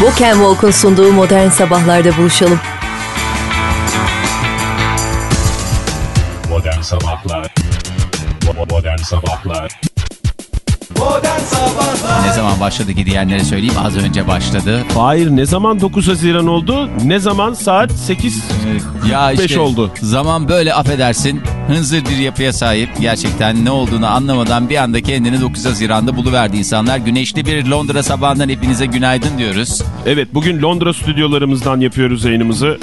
Walk and Walk'un sunduğu modern sabahlarda buluşalım. Modern Sabahlar Modern Sabahlar Ne zaman başladı ki diyenlere söyleyeyim az önce başladı. Hayır ne zaman 9 Haziran oldu? Ne zaman saat 8 Ya Beş işte oldu. zaman böyle affedersin hınzır bir yapıya sahip gerçekten ne olduğunu anlamadan bir anda kendini 9 Haziran'da buluverdi insanlar. Güneşli bir Londra sabahından hepinize günaydın diyoruz. Evet bugün Londra stüdyolarımızdan yapıyoruz yayınımızı.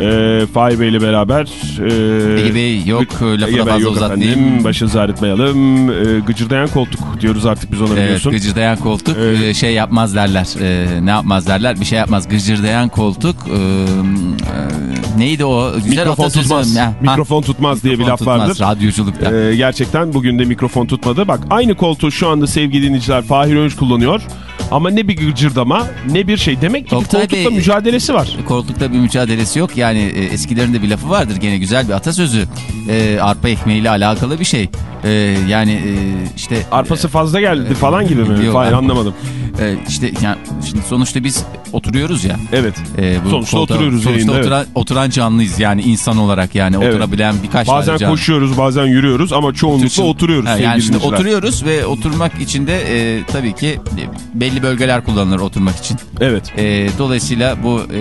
Ee, Fahir Bey ile beraber. Ee, Ege Bey yok lafı Ege fazla yok uzatmayayım. efendim. Başınızı ağrıtmayalım. Ee, gıcırdayan koltuk diyoruz artık biz ona Evet, biliyorsun. gıcırdayan koltuk Evet. e, şey yapmaz derler. E, ne yapmaz derler? Bir şey yapmaz. Gıcırdayan koltuk e, e, neydi o? Güzel Mikrofon atasözü. tutmaz. Ha, Mikrofon tutmaz diye bir mikrofon laf tutmaz, vardır. Radyoculukta. Ee, gerçekten bugün de mikrofon tutmadı. Bak aynı koltuğu şu anda sevgili dinleyiciler Fahir Önç kullanıyor. Ama ne bir gıcırdama ne bir şey. Demek ki bir Oktay koltukla Bey- mücadelesi var. Koltukta bir mücadelesi yok. Yani e, eskilerin de bir lafı vardır gene güzel bir atasözü. E, arpa ekmeğiyle alakalı bir şey. E, yani e, işte... Arpası fazla geldi falan gibi mi? Yok, ben- anlamadım. E, işte yani şimdi sonuçta biz oturuyoruz ya. Evet. E, bu Sonuçta koltuğa- oturuyoruz Sonuçta yayında, oturan, oturan canlıyız yani insan olarak yani Evet. oturabilen birkaç Bazen canlı. koşuyoruz bazen yürüyoruz ama çoğunlukla Tütün- oturuyoruz yani şimdi oturuyoruz ve oturmak için de e, tabii ki e, belli bölgeler kullanılır oturmak için. Evet. E, dolayısıyla bu e,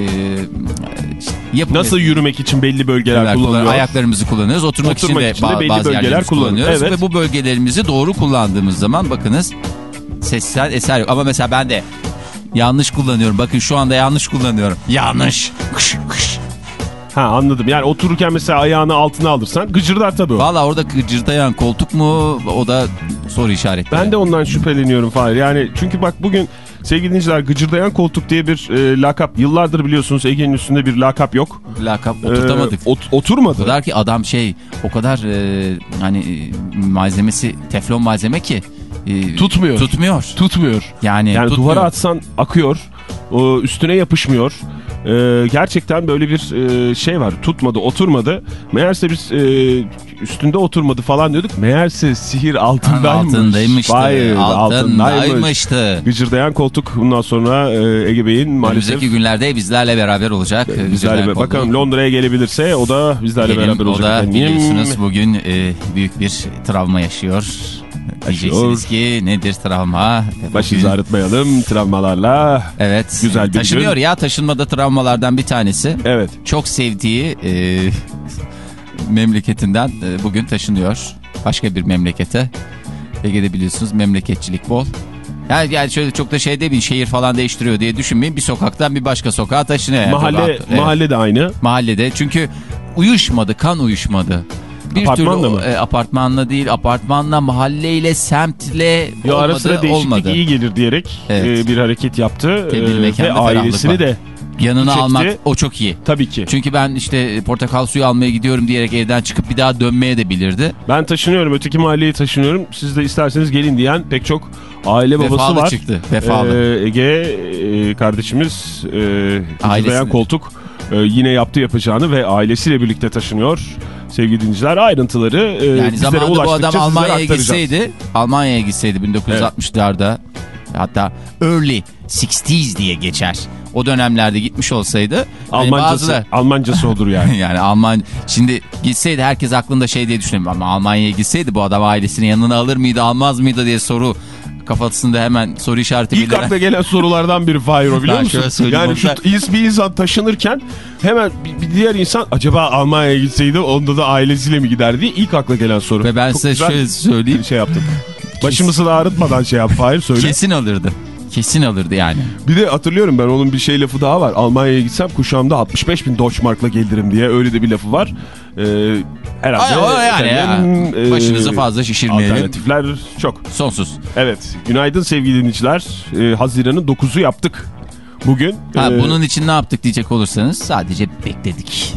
işte yapı Nasıl yürümek için belli bölgeler Bölgeler kullanılıyor? kullan- Ayaklarımızı kullanıyoruz. Oturmak, Oturmak için de, için de belli bazı bölgeler kullanıyoruz. Evet. Ve bu bölgelerimizi doğru kullandığımız zaman bakınız sesten eser yok. Ama mesela ben de yanlış kullanıyorum. Bakın şu anda yanlış kullanıyorum. Yanlış. Kış, kış. Ha anladım. Yani otururken mesela ayağını altına alırsan gıcırdar tabii o. Valla orada gıcırdayan koltuk mu o da soru işareti. Ben de ondan şüpheleniyorum Fahir. Yani çünkü bak bugün sevgili dinleyiciler gıcırdayan koltuk diye bir e, lakap. Yıllardır biliyorsunuz Ege'nin üstünde bir lakap yok. lakap Ee, oturtamadık. ot- oturmadı. O kadar ki adam şey o kadar e, hani e, malzemesi teflon malzeme ki e, Tutmuyor. Tutmuyor. Tutmuyor. Yani, Yani tutmuyor. duvara atsan akıyor. O üstüne yapışmıyor. Ee, gerçekten böyle bir e, şey var. Tutmadı, oturmadı. Meğerse biz e, üstünde oturmadı falan diyorduk. Meğerse sihir altındaymış. altındaymıştı. Hayır, altındaymış. altındaymıştı. Gıcırdayan koltuk bundan sonra e, Ege Bey'in maalesef Önümüzdeki günlerde bizlerle beraber olacak. bizlerle Güzel bakalım Londra'ya gelebilirse o da bizlerle Diyelim, beraber o olacak. da efendim. biliyorsunuz bugün e, büyük bir travma yaşıyor. Diyeceksiniz ki nedir travma? E, Başınızı bugün- ağrıtmayalım travmalarla. Evet. Güzel bir Taşınıyor gün. ya taşınmada travmalardan bir tanesi. Evet. Çok sevdiği e, memleketinden e, bugün taşınıyor. Başka bir memlekete. Ege'de biliyorsunuz memleketçilik bol. Yani, yani şöyle çok da şey demeyin şehir falan değiştiriyor diye düşünmeyin. Bir sokaktan bir başka sokağa taşınıyor. yani. Mahalle, evet. mahalle de aynı. Mahallede çünkü uyuşmadı kan uyuşmadı. Bir Apartmanla türlü, mı? E, apartmanla değil apartmanla mahalleyle semtle ara olmadı sıra değişiklik olmadı. iyi gelir diyerek Evet. e, bir hareket yaptı. E, ve ailesini de Yanına çekti. almak o çok iyi. tabii ki. Çünkü ben işte portakal suyu almaya gidiyorum diyerek evden çıkıp bir daha dönmeye de bilirdi. Ben taşınıyorum öteki mahalleye taşınıyorum. Siz de isterseniz gelin diyen pek çok aile babası Vefalı var. çıktı. Vefalı. E, Ege e, kardeşimiz e, Ailesini. Gıcırdayan koltuk e, yine yaptı yapacağını ve ailesiyle birlikte taşınıyor. Sevgili dinleyiciler ayrıntıları e, Yani bizlere bu adam Almanya'ya gitseydi, Almanya'ya gitseydi 1960'larda hatta early 60s diye geçer. O dönemlerde gitmiş olsaydı hani Almancası, bazıları- Almancası olur yani. yani Alman şimdi gitseydi herkes aklında şey diye düşünüyor ama Almanya'ya gitseydi bu adam ailesini yanına alır mıydı almaz mıydı diye soru kafasında hemen soru işareti İlk bildiren- akla gelen sorulardan biri Fahir o biliyor musun? Yani şu da- bir insan taşınırken hemen bir, bir diğer insan acaba Almanya'ya gitseydi onda da ailesiyle mi gider diye ilk akla gelen soru. Ve ben Çok size şöyle söyleyeyim şey yaptım. Başımızı da ağrıtmadan şey yap Fahir söyle. kesin alırdı. Kesin alırdı yani. Bir de hatırlıyorum ben onun bir şey lafı daha var. Almanya'ya gitsem kuşağımda 65 bin Deutschmark'la gelirim diye öyle de bir lafı var. Ee, herhalde Ay, o yani efendim, ya. Başınızı fazla şişirmeyelim. Alternatifler çok. Sonsuz. Evet günaydın sevgili dinleyiciler. Ee, Haziran'ın 9'u yaptık. Bugün Ha, Ee, bunun için ne yaptık diyecek olursanız sadece bekledik.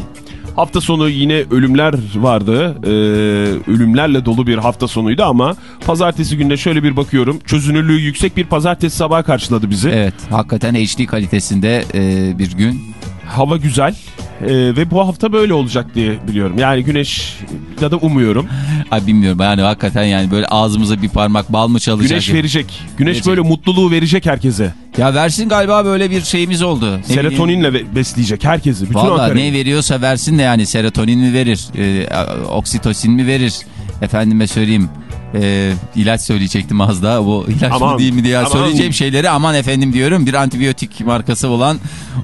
Hafta sonu yine ölümler vardı. Ee, ölümlerle dolu bir hafta sonuydu ama pazartesi günde şöyle bir bakıyorum. Çözünürlüğü yüksek bir pazartesi sabahı karşıladı bizi. Evet hakikaten HD kalitesinde e, bir gün. Hava güzel. Ee, ve bu hafta böyle olacak diye biliyorum. Yani güneş ya da umuyorum. Ay bilmiyorum yani hakikaten yani böyle ağzımıza bir parmak bal mı çalacak? Güneş ya? verecek. Güneş Verecek. böyle mutluluğu verecek herkese. Ya versin galiba böyle bir şeyimiz oldu. Ne. Serotoninle ve- besleyecek herkesi. Bütün Valla ne veriyorsa versin de yani serotonin mi verir, e, oksitosin mi verir, efendime söyleyeyim e, ilaç söyleyecektim az daha bu ilaç Aman, mı değil mi diye aman. söyleyeceğim şeyleri aman efendim diyorum bir antibiyotik markası olan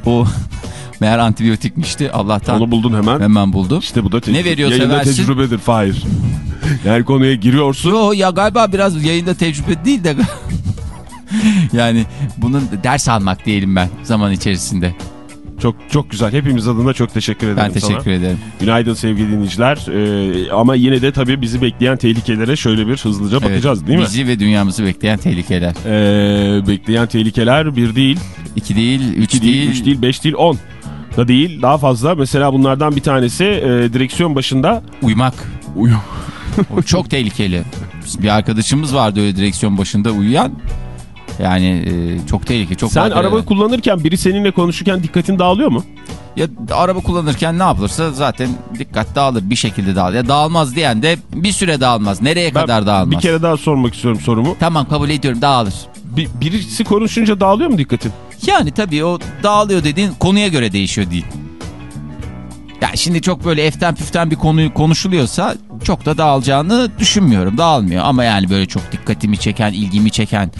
o meğer antibiyotikmişti Allah'tan Onu buldun hemen. hemen buldum. İşte bu da tecrübe. Ne veriyorsa Yayında versin. tecrübedir Fahir. Yani konuya giriyorsun. Yo ya galiba biraz yayında tecrübe değil de yani bunun ders almak diyelim ben zaman içerisinde. Çok çok güzel. Hepimiz adına çok teşekkür ederim Ben teşekkür sana. ederim. Günaydın sevgili dinleyiciler. Ee, ama yine de tabii bizi bekleyen tehlikelere şöyle bir hızlıca bakacağız Evet, değil mi? Bizi ve dünyamızı bekleyen tehlikeler. Ee, bekleyen tehlikeler bir değil, 2 değil, 3 iki değil, değil. üç değil, beş değil, on da değil. Daha fazla. Mesela bunlardan bir tanesi e, direksiyon başında Uyumak. uyu. O çok tehlikeli. Bir arkadaşımız vardı öyle direksiyon başında uyuyan. Yani e, çok tehlikeli. Çok Sen farklı araba kullanırken biri seninle konuşurken dikkatin dağılıyor mu? Ya araba kullanırken ne yapılırsa zaten dikkat dağılır bir şekilde dağılır. Ya dağılmaz diyen de bir süre dağılmaz. Nereye kadar dağılmaz? bir kere daha sormak istiyorum sorumu. Tamam kabul ediyorum dağılır. Bir, birisi konuşunca dağılıyor mu dikkatin? Yani tabii o dağılıyor dediğin konuya göre değişiyor değil. Ya şimdi çok böyle eften püften bir konu konuşuluyorsa çok da dağılacağını düşünmüyorum. Dağılmıyor ama yani böyle çok dikkatimi çeken, ilgimi çeken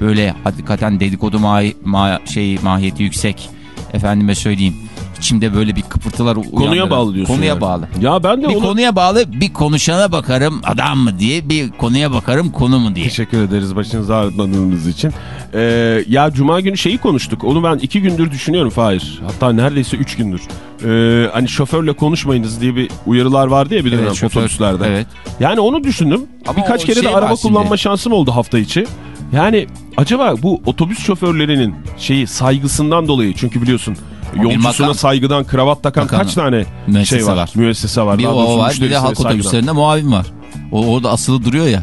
böyle hakikaten dedikodu mahi, ma, şey mahiyeti yüksek. Efendime söyleyeyim. İçimde böyle bir kıpırtılar Konuya uyandıran- bağlı diyorsun Konuya yani. bağlı. Ya ben de Bir onu... konuya bağlı bir konuşana bakarım adam mı diye bir konuya bakarım konu mu diye. Teşekkür ederiz başınızı ağrıtmadığınız için. Ee, ya Cuma günü şeyi konuştuk. Onu ben iki gündür düşünüyorum Fahir. Hatta neredeyse üç gündür. Ee, hani şoförle konuşmayınız diye bir uyarılar vardı ya bir dönem Evet, şoför- otobüslerde. Evet. Yani onu düşündüm. Ama Birkaç kere de şey araba var şimdi. kullanma şansım oldu hafta içi. Yani acaba bu otobüs şoförlerinin şeyi saygısından dolayı çünkü biliyorsun yolcusuna saygıdan kravat takan Makam. kaç tane Müessese şey var, var. müessese var. Bir o var bir de halk otobüslerinde muavin var. O orada asılı duruyor ya.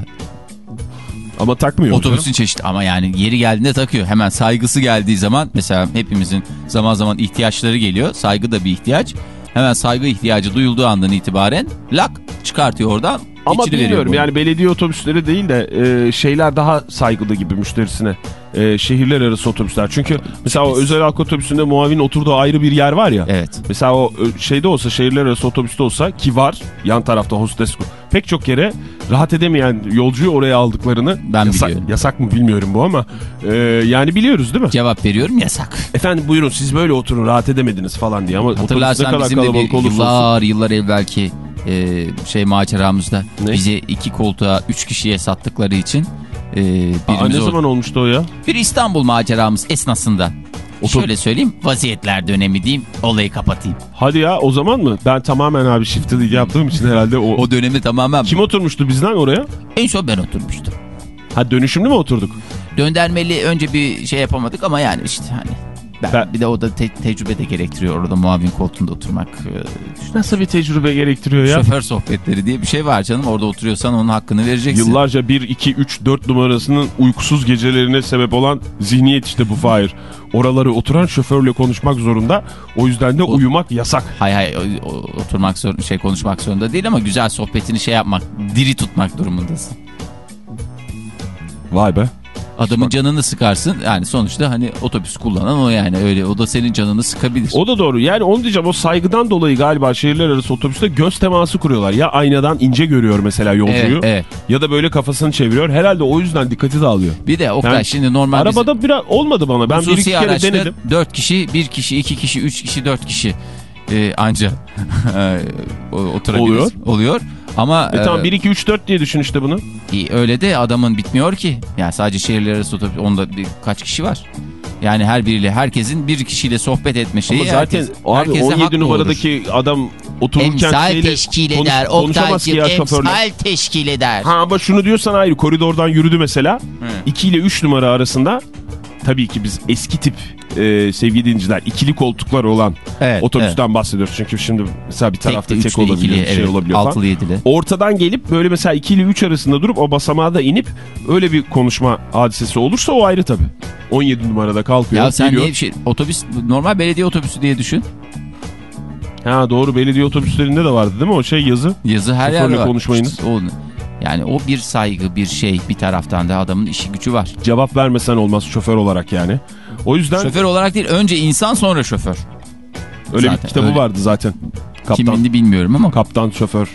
Ama takmıyor. Otobüsün canım. çeşidi ama yani yeri geldiğinde takıyor. Hemen saygısı geldiği zaman mesela hepimizin zaman zaman ihtiyaçları geliyor. Saygı da bir ihtiyaç. Hemen saygı ihtiyacı duyulduğu andan itibaren lak çıkartıyor oradan. Ama bilmiyorum yani belediye otobüsleri değil de e, şeyler daha saygılı gibi müşterisine. E, şehirler arası otobüsler. Çünkü mesela o özel halk otobüsünde muavin oturduğu ayrı bir yer var ya. Evet. Mesela o ö, şeyde olsa şehirler arası otobüste olsa ki var yan tarafta hostes pek çok yere rahat edemeyen yolcuyu oraya aldıklarını Ben yasak, biliyorum. yasak mı bilmiyorum bu ama e, yani biliyoruz değil mi? Cevap veriyorum yasak. Efendim buyurun siz böyle oturun rahat edemediniz falan diye ama Hatırlarsan bizim de bir olsun. yıllar yıllar evvelki e, şey maceramızda Ne? bize iki koltuğa üç kişiye sattıkları için e, Aa, ne zaman olmuştu o ya? bir İstanbul maceramız esnasında. Otom- Şöyle söyleyeyim vaziyetler dönemi diyeyim olayı kapatayım. Hadi ya o zaman mı? Ben tamamen abi shift'i yaptığım için herhalde o... O dönemi tamamen Kim oturmuştu bizden oraya? en son ben oturmuştum. Ha dönüşümlü mü oturduk? Döndermeli önce bir şey yapamadık ama yani işte hani ben, Ben- bir de o da te- tecrübe de gerektiriyor orada muavin koltuğunda oturmak. Ee, Nasıl bir tecrübe gerektiriyor ya? Şoför sohbetleri diye bir şey var canım orada oturuyorsan onun hakkını vereceksin. Yıllarca 1, 2, 3, 4 numarasının uykusuz gecelerine sebep olan zihniyet işte bu Fahir. Oraları oturan şoförle konuşmak zorunda. O yüzden de uyumak yasak. Hay hay o- o- oturmak zor, şey konuşmak zorunda değil ama güzel sohbetini şey yapmak, diri tutmak durumundasın. Vay be. Adamın canını sıkarsın. Yani sonuçta hani otobüs kullanan o yani öyle o da senin canını sıkabilir. O da doğru. Yani onu diyeceğim o saygıdan dolayı galiba şehirler arası otobüste göz teması kuruyorlar. Ya aynadan ince görüyor mesela yolcuyu. Evet, evet. Ya da böyle kafasını çeviriyor. Herhalde o yüzden dikkati dağılıyor. Bir de Oktay Yani şimdi normal Arabada biraz olmadı bana. Ben bir iki kere denedim. 4 kişi, 1 kişi, 2 kişi, 3 kişi, 4 kişi e, anca e, o- oturabilir. Oluyor. Oluyor. Ama E tamam e, 1, 2, 3, 4 diye düşün işte bunu. iyi, öyle de adamın bitmiyor ki. Yani sadece şehirler arası otobüs, onda bir, kaç kişi var? Yani her biriyle, herkesin bir kişiyle sohbet etme şeyi. Ama zaten herkes, abi herkese hak 17 doğurur. numaradaki adam otururken Emsal teşkil konuş- eder. ya Oktay'cığım şoförle. emsal teşkil eder. Ha ama şunu diyorsan hayır koridordan yürüdü mesela. 2 ile 3 numara arasında tabii ki biz eski tip e, sevgili dinleyiciler ikili koltuklar olan Evet, otobüsten bahsediyoruz. Çünkü şimdi mesela bir tarafta tek, üçlü, olabiliyor ikili, bir şey evet, olabiliyor falan. altılı, yedili. Ortadan gelip böyle mesela 2 ile 3 arasında durup o basamağa da inip öyle bir konuşma hadisesi olursa o ayrı tabii. 17 numarada kalkıyor Ya sen geliyor. niye şey, otobüs, normal belediye otobüsü diye düşün. Ha doğru belediye otobüslerinde de vardı değil mi o şey yazı? Yazı her Şoförle yerde var. konuşmayınız. İşte o- Yani o bir saygı, bir şey. Bir taraftan da adamın işi gücü var. Cevap vermesen olmaz şoför olarak yani. O yüzden Şoför olarak değil, önce insan sonra şoför. öyle zaten, bir kitabı öyle. vardı zaten. Kaptan, Kimliğini bilmiyorum ama kaptan şoför.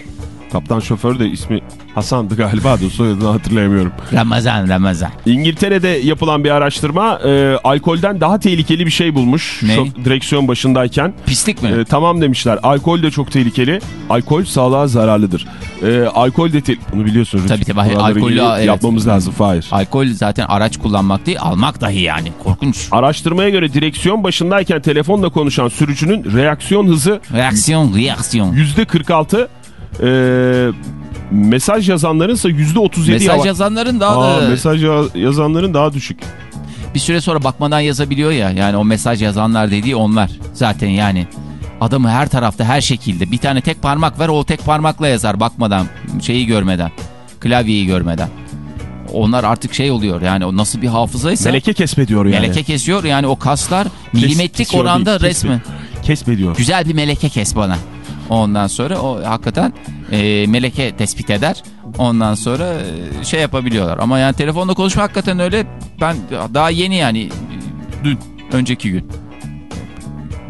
Kaptan şoför de ismi Hasan'dı galiba da soyadını hatırlayamıyorum. Ramazan, Ramazan. İngiltere'de yapılan bir araştırma e, alkolden daha tehlikeli bir şey bulmuş. Ne? Şof- direksiyon başındayken. Pislik mi? E, tamam demişler. Alkol de çok tehlikeli. Alkol sağlığa zararlıdır. E, alkol de bunu biliyorsun. Tabii, tabii. İyi evet. yapmamız lazım. Hayır. Alkol zaten araç kullanmak değil, almak dahi yani. Korkunç. Araştırmaya göre direksiyon başındayken telefonla konuşan sürücünün reaksiyon hızı Reaksiyon, reaksiyon. %46 e, mesaj yazanların ise %37 Mesaj yazanların daha Aa, da mesaj ya- yazanların daha düşük. bir süre sonra bakmadan yazabiliyor ya. Yani o mesaj yazanlar dediği onlar. Zaten yani adamı her tarafta her şekilde bir tane tek parmak ver o tek parmakla yazar bakmadan şeyi görmeden klavyeyi görmeden. Onlar artık şey oluyor yani o nasıl bir hafızaysa Meleke kesmediyor yani. meleke kesiyor yani o kaslar Kes- milimetrik oranda değil, kesme- Kesmediyor. Güzel bir meleke kes bana. Ondan sonra o hakikaten e, meleke tespit eder. Ondan sonra e, şey yapabiliyorlar. Ama yani telefonla konuşma hakikaten öyle. Ben daha yeni yani dün, önceki gün.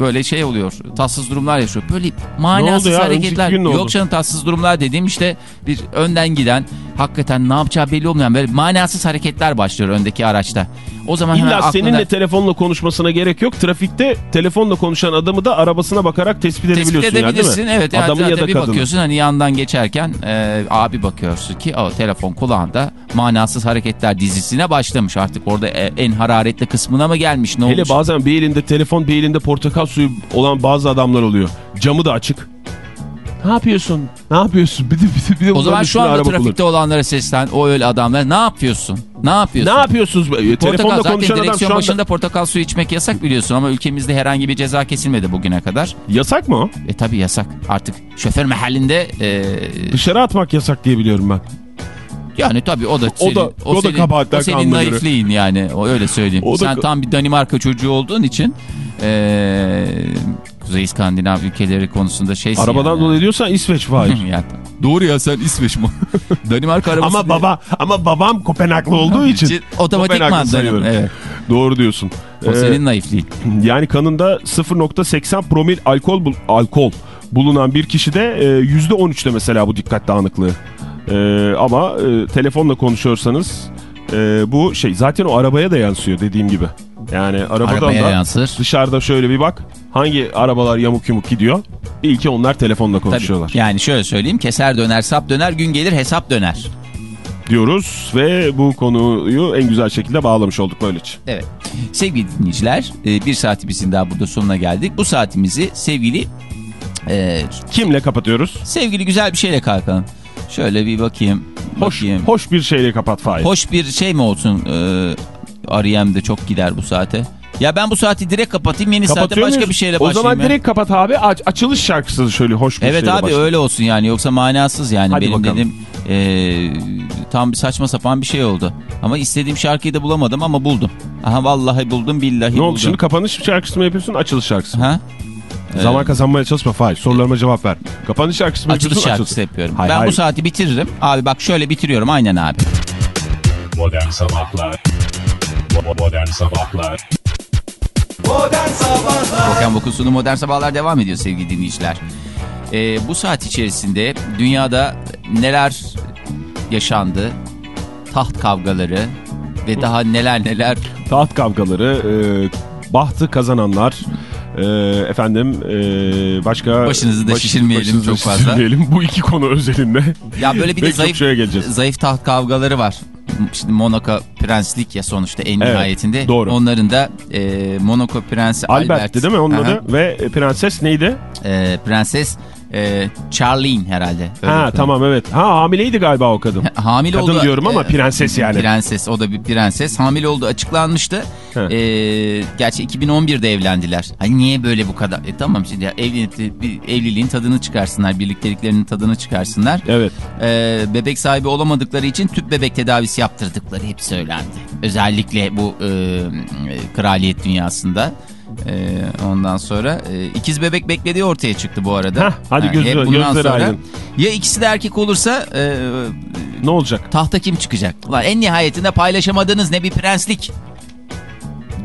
Böyle şey oluyor. Tatsız durumlar yaşıyor. Böyle manasız ya? hareketler. Yok canım tatsız durumlar dediğim işte bir önden giden hakikaten ne yapacağı belli olmayan böyle manasız hareketler başlıyor öndeki araçta. O zaman İlla aklına- seninle telefonla konuşmasına gerek yok. Trafikte telefonla konuşan adamı da arabasına bakarak tespit edebiliyorsun. Tespit yani, edebilirsin. mi? evet. Yani Adamın ya da bir kadını. bakıyorsun hani yandan geçerken e, abi bakıyorsun ki o telefon kulağında manasız hareketler dizisine başlamış. Artık orada e, en hararetli kısmına mı gelmiş ne Hele olmuş? bazen bir elinde telefon bir elinde portakal suyu olan bazı adamlar oluyor. Camı da açık. Ne yapıyorsun? Ne yapıyorsun? Bir de, bir de, bir de o zaman şu anda trafikte olanlara seslen o öyle adamlar ne yapıyorsun? Ne yapıyorsun? Ne yapıyorsunuz? Portakal zaten konuşan adam direksiyon şu anda... başında portakal suyu içmek yasak biliyorsun ama ülkemizde herhangi bir ceza kesilmedi bugüne kadar. Yasak mı o? E tabi yasak. Artık şoför mahallinde e, Dışarı atmak yasak diye biliyorum ben. Yani tabii o da senin, da- o da senin, kabahatler o senin göre. naifliğin yani o öyle söyleyeyim. O da Sen ka- tam bir Danimarka çocuğu olduğun için eee Kuzey İskandinav ülkeleri konusunda şeysin Arabadan yani. dolayı diyorsan İsveç var. Ya, doğru ya sen İsveç mi? Danimarka arabası ama diye- baba ama babam Kopenhaglı olduğu için. otomatikman sayıyorum. Danimarka. Evet. Doğru diyorsun. O Ee, senin naifliğin. Yani kanında 0.80 promil alkol bul- alkol bulunan bir kişide e, %13'te mesela bu dikkat dağınıklığı. E, ama e, telefonla konuşuyorsanız e, bu şey zaten o arabaya da yansıyor dediğim gibi. Yani arabadan Arabaya da yansır. dışarıda şöyle bir bak hangi arabalar yamuk yumuk gidiyor. İyi ki onlar telefonla konuşuyorlar Tabii. Yani şöyle söyleyeyim keser döner sap döner gün gelir hesap döner. diyoruz ve bu konuyu en güzel şekilde bağlamış olduk böylece. Evet. Sevgili dinleyiciler e, bir saatimizin daha burada sonuna geldik. Bu saatimizi sevgili e, Kimle kapatıyoruz? sevgili güzel bir şeyle kalkalım. Şöyle bir bakayım. Hoş, bakayım. hoş bir şeyle kapat Fahir. Hoş bir şey mi olsun? Ee, Ariyem de çok gider bu saate. Ya ben bu saati direkt kapatayım yeni saate başka muyuz? bir şeyle O başlayayım. zaman ya. direkt kapat abi. Aç, açılış şarkısı şöyle hoş bir Evet şeyle abi başla. öyle olsun yani yoksa manasız yani Hadi benim bakalım. dedim ee, tam bir saçma sapan bir şey oldu. Ama istediğim şarkıyı da bulamadım ama buldum. Aha vallahi buldum billahi Ne buldum. oldu şimdi kapanış şarkısı mı yapıyorsun açılış şarkısı mı? Ha? Zaman kazanmaya çalışma Fahir. Sorularıma cevap ver. Kapanış şarkısı mı Açılış şarkısı Açılış- yapıyorum. Hayır, ben hayır. bu saati bitiririm. Abi bak şöyle bitiriyorum aynen abi. Modern Sabahlar Bo- Modern Sabahlar Volkan Bokusu'nun Modern Sabahlar devam ediyor sevgili dinleyiciler. Ee, bu saat içerisinde dünyada neler yaşandı? Taht kavgaları ve daha neler neler Taht kavgaları, e, bahtı kazananlar, e, efendim e, başka... Başınızı da baş- şişirmeyelim başınızı çok fazla. şişirmeyelim. Bu iki konu özelinde. Ya böyle bir de zayıf zayıf taht kavgaları var. Şimdi Monaco prenslik ya sonuçta en Evet, nihayetinde. doğru. Onların da e, Monaco prensi Albert. Albert'ti değil mi onun adı? Ve prenses neydi? E, prenses e, Charlene herhalde. Öyle ha tamam evet. Ha hamileydi galiba o kadın. Hamile Kadın olduğu- diyorum ama prenses yani. Prenses o da bir prenses. Hamile olduğu açıklanmıştı. Ee, gerçi 2011'de evlendiler. Hani niye böyle bu kadar? E, tamam şimdi ya, evli, bir evliliğin tadını çıkarsınlar. Birlikteliklerinin tadını çıkarsınlar. Evet. Ee, bebek sahibi olamadıkları için tüp bebek tedavisi yaptırdıkları hep söylendi. Özellikle bu e, kraliyet dünyasında. Ee, ondan sonra e, ikiz bebek beklediği ortaya çıktı bu arada. Hah, hadi Ha, gözü- bundan gözleri sonra aydın. Ya ikisi de erkek olursa e, Ne olacak? tahta kim çıkacak? Ulan en nihayetinde paylaşamadığınız ne bir prenslik.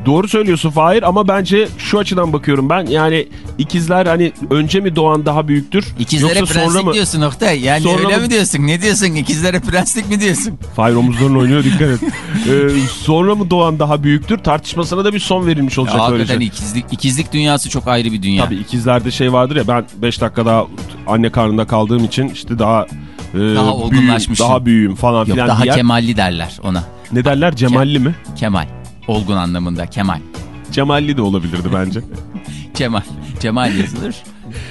Doğru söylüyorsun Fahir ama bence şu açıdan bakıyorum ben. Yani ikizler hani önce mi doğan daha büyüktür? İkizlere yoksa sonra prenslik mı? diyorsun Oktay. Yani Sonra öyle mı- mi diyorsun? Ne diyorsun? İkizlere prenslik mi diyorsun? Fahir omuzların oynuyor dikkat et. Ee, sonra mı doğan daha büyüktür? Tartışmasına da bir son verilmiş olacak Ya, hakikaten ikizlik, ikizlik dünyası çok ayrı bir dünya. Tabii ikizlerde şey vardır ya ben 5 dakika daha anne karnında kaldığım için işte daha e, Daha büyüğüm, olgunlaşmışsın. daha büyüğüm falan Yok filan daha diyen- kemalli derler ona. Ne derler Cemalli mi? Kemal. Olgun anlamında Kemal. Cemalli de olabilirdi bence. Kemal. Kemal yazılır.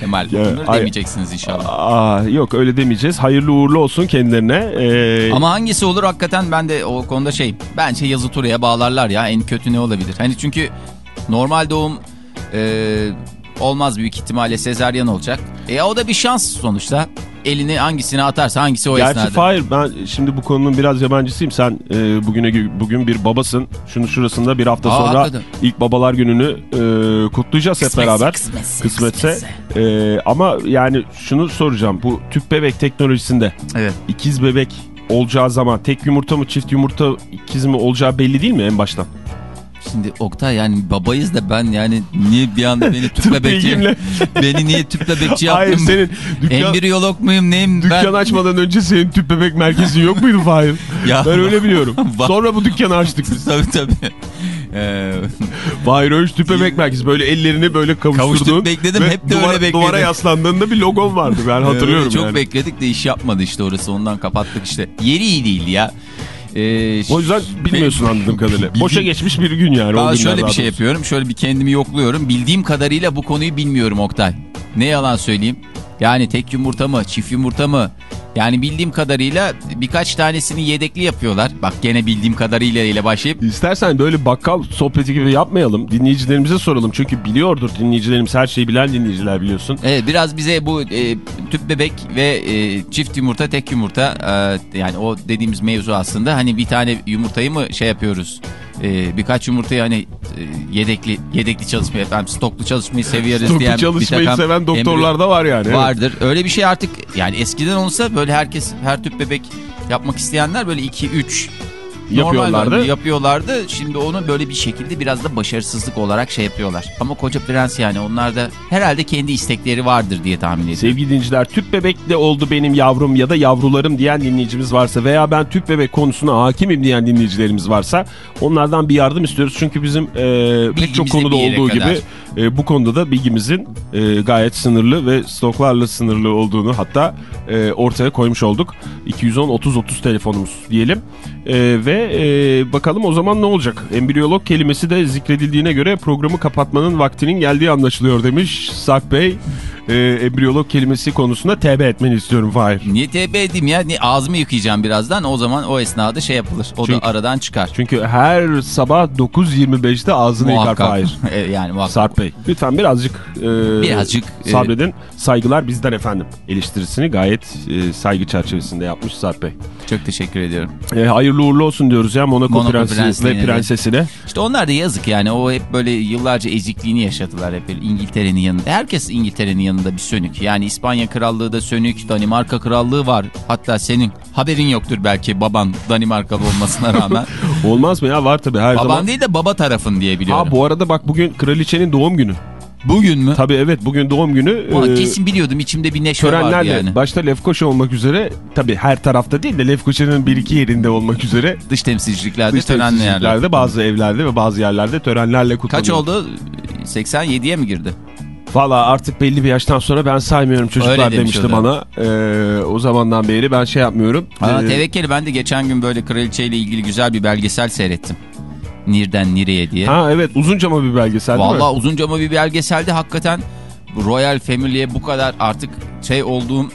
Kemal Ya, okunur demeyeceksiniz inşallah. Aa, yok öyle demeyeceğiz. Hayırlı uğurlu olsun kendilerine. Ee, Ama hangisi olur hakikaten ben de o konuda şey bence yazı turaya bağlarlar ya en kötü ne olabilir? Hani çünkü normal doğum e, olmaz büyük ihtimalle sezaryen olacak. E o da bir şans sonuçta. Elini hangisine atarsa hangisi o Gerçi esnada. Fahir ben şimdi bu konunun biraz yabancısıyım. Sen e, bugüne bugün bir babasın. Şunu şurasında bir hafta Aa, sonra hakikaten. ilk babalar gününü e, kutlayacağız hep Kısmetse, beraber. kısmetse, Kısmetse. kısmetse. E, ama yani şunu soracağım. Bu tüp bebek teknolojisinde Evet. ikiz bebek olacağı zaman tek yumurta mı çift yumurta ikiz mi olacağı belli değil mi en baştan? Şimdi Oktay yani babayız da ben yani niye bir anda beni tüp bebekçi beni niye tüp bebekçi Hayır yaptın? senin dükkan, Embriyolog muyum neyim dükkan ben? açmadan önce senin tüp bebek merkezin yok muydu Fahir? Ya- ben öyle biliyorum. Sonra bu dükkanı açtık biz. tabii tabii. Ee, Fahir Öğünç tüp bebek merkezi böyle ellerini böyle. Kavuştuk, bekledim. Hep de duvara, öyle bekledim. Duvara yaslandığında bir logon vardı ben hatırlıyorum Çok yani. bekledik de iş yapmadı işte orası ondan kapattık işte. Yeri iyi değildi ya. Ee, O yüzden bilmiyorsun anladığım kadarıyla. Bildiğim- Boşa geçmiş bir gün yani. günler şöyle daha bir şey yapıyorum. Şöyle bir kendimi yokluyorum. Bildiğim kadarıyla bu konuyu bilmiyorum Oktay. Ne yalan söyleyeyim. Yani tek yumurta mı, çift yumurta mı? Yani bildiğim kadarıyla birkaç tanesini yedekli yapıyorlar. Bak gene bildiğim kadarıyla ile başlayıp İstersen böyle bakkal sohbeti gibi yapmayalım. Dinleyicilerimize soralım. Çünkü biliyordur dinleyicilerimiz her şeyi bilen dinleyiciler biliyorsun. Evet biraz bize bu e, tüp bebek ve e, çift yumurta tek yumurta e, yani o dediğimiz mevzu aslında hani bir tane yumurtayı mı şey yapıyoruz e, birkaç yumurtayı hani e, yedekli yedekli çalışmayı yani stoklu çalışmayı seviyoruz Stoklu diyen bir çalışmayı takım seven doktorlar da var yani. evet. vardır. Öyle bir şey artık yani eskiden olsa böyle herkes her tüp bebek yapmak isteyenler böyle 2 3 Yapıyorlardı. yapıyorlardı. Şimdi onu böyle bir şekilde biraz da başarısızlık olarak şey yapıyorlar. Ama koca prens yani onlar da herhalde kendi istekleri vardır diye tahmin ediyorum. Sevgili dinleyiciler tüp bebek de oldu benim yavrum ya da yavrularım diyen dinleyicimiz varsa veya ben tüp bebek konusuna hakimim diyen dinleyicilerimiz varsa onlardan bir yardım istiyoruz. Çünkü bizim e, pek çok konuda olduğu kadar. gibi e, bu konuda da bilgimizin e, gayet sınırlı ve stoklarla sınırlı olduğunu hatta e, ortaya koymuş olduk. 210-30-30 telefonumuz diyelim. E, ve e, bakalım o zaman ne olacak? Embriyolog kelimesi de zikredildiğine göre programı kapatmanın vaktinin geldiği anlaşılıyor demiş Sarp Bey. E, embriyolog kelimesi konusunda TB etmeni istiyorum Fahir. Niye TB edeyim ya? Niye, ağzımı yıkayacağım birazdan. O zaman o esnada şey yapılır. O Çünkü- da aradan çıkar. Çünkü her sabah 9.25'te ağzını yıkar Muhakkak. Fahir. E, yani muhakkak. Sarp Bey. Lütfen birazcık, e, Birazcık, e, sabredin. Saygılar bizden efendim. Eleştirisini gayet e, saygı çerçevesinde yapmış Sarp Bey. Çok teşekkür ediyorum. E, hayırlı uğurlu olsun diyoruz ya Monaco, Monaco Prensi Prensliğine ve de. Prensesine. İşte onlar da yazık yani. O hep böyle yıllarca ezikliğini yaşadılar hep İngiltere'nin yanında. Herkes İngiltere'nin yanında bir sönük. Yani İspanya Krallığı da sönük, Danimarka Krallığı var. Hatta senin haberin yoktur belki baban Danimarkalı olmasına rağmen. Olmaz mı ya? Var tabii her Baban zaman. değil de baba tarafın diye biliyorum. Ha bu arada bak bugün kraliçenin doğum günü. Bugün mü? Tabii evet bugün doğum günü. Ulan E, kesin biliyordum içimde bir neşe vardı Törenlerle yani. başta Lefkoşa olmak üzere tabii her tarafta değil de Lefkoşa'nın bir iki yerinde olmak üzere Dış temsilciliklerde dış temsilciliklerde bazı evlerde ve bazı yerlerde törenlerle kutlanıyor. Kaç oldu? 87'ye mi girdi? Valla artık belli bir yaştan sonra ben saymıyorum çocuklar Öyle demiş demişti da. bana. Ee, o zamandan beri ben şey yapmıyorum. Ha, Ee, tevekkeli ben de geçen gün böyle kraliçeyle ilgili güzel bir belgesel seyrettim. Nir'den Nire'ye diye. ha evet uzunca mı bir belgesel değil mi? Vallahi uzunca ama bir belgeseldi hakikaten Royal Family'ye bu kadar artık şey olduğum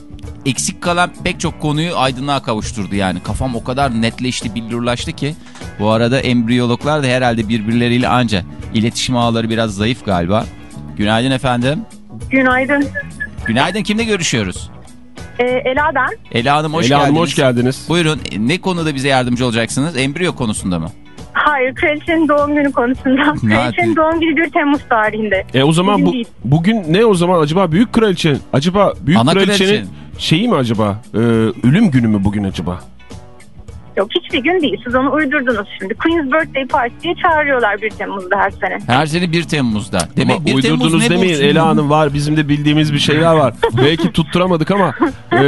eksik kalan pek çok konuyu aydınlığa kavuşturdu yani. Kafam o kadar netleşti, billurlaştı ki. Bu arada embriyologlar da herhalde birbirleriyle anca iletişim ağları biraz zayıf galiba. Günaydın efendim. Günaydın. Günaydın kimle görüşüyoruz? Ee, Ela ben. Ela Hanım hoş Ela geldiniz. Hanım hoş geldiniz. Buyurun ne konuda bize yardımcı olacaksınız? Embriyo konusunda mı? Hayır, kraliçenin doğum günü konusunda. Kraliçenin doğum günü 1 Temmuz tarihinde. E o zaman Bugün bu, değil. bugün ne o zaman acaba büyük kraliçe acaba büyük Ana kraliçenin kraliçe. şeyi mi acaba? Ee, ölüm günü mü bugün acaba? Yok hiçbir gün değil. Siz onu uydurdunuz şimdi. Queen's Birthday Party diye çağırıyorlar 1 Temmuz'da her sene. Her sene 1 Temmuz'da. Demek Ama 1 Temmuz uydurdunuz ne demeyin? Ela Hanım var bizim de bildiğimiz bir şeyler var. Belki tutturamadık ama e,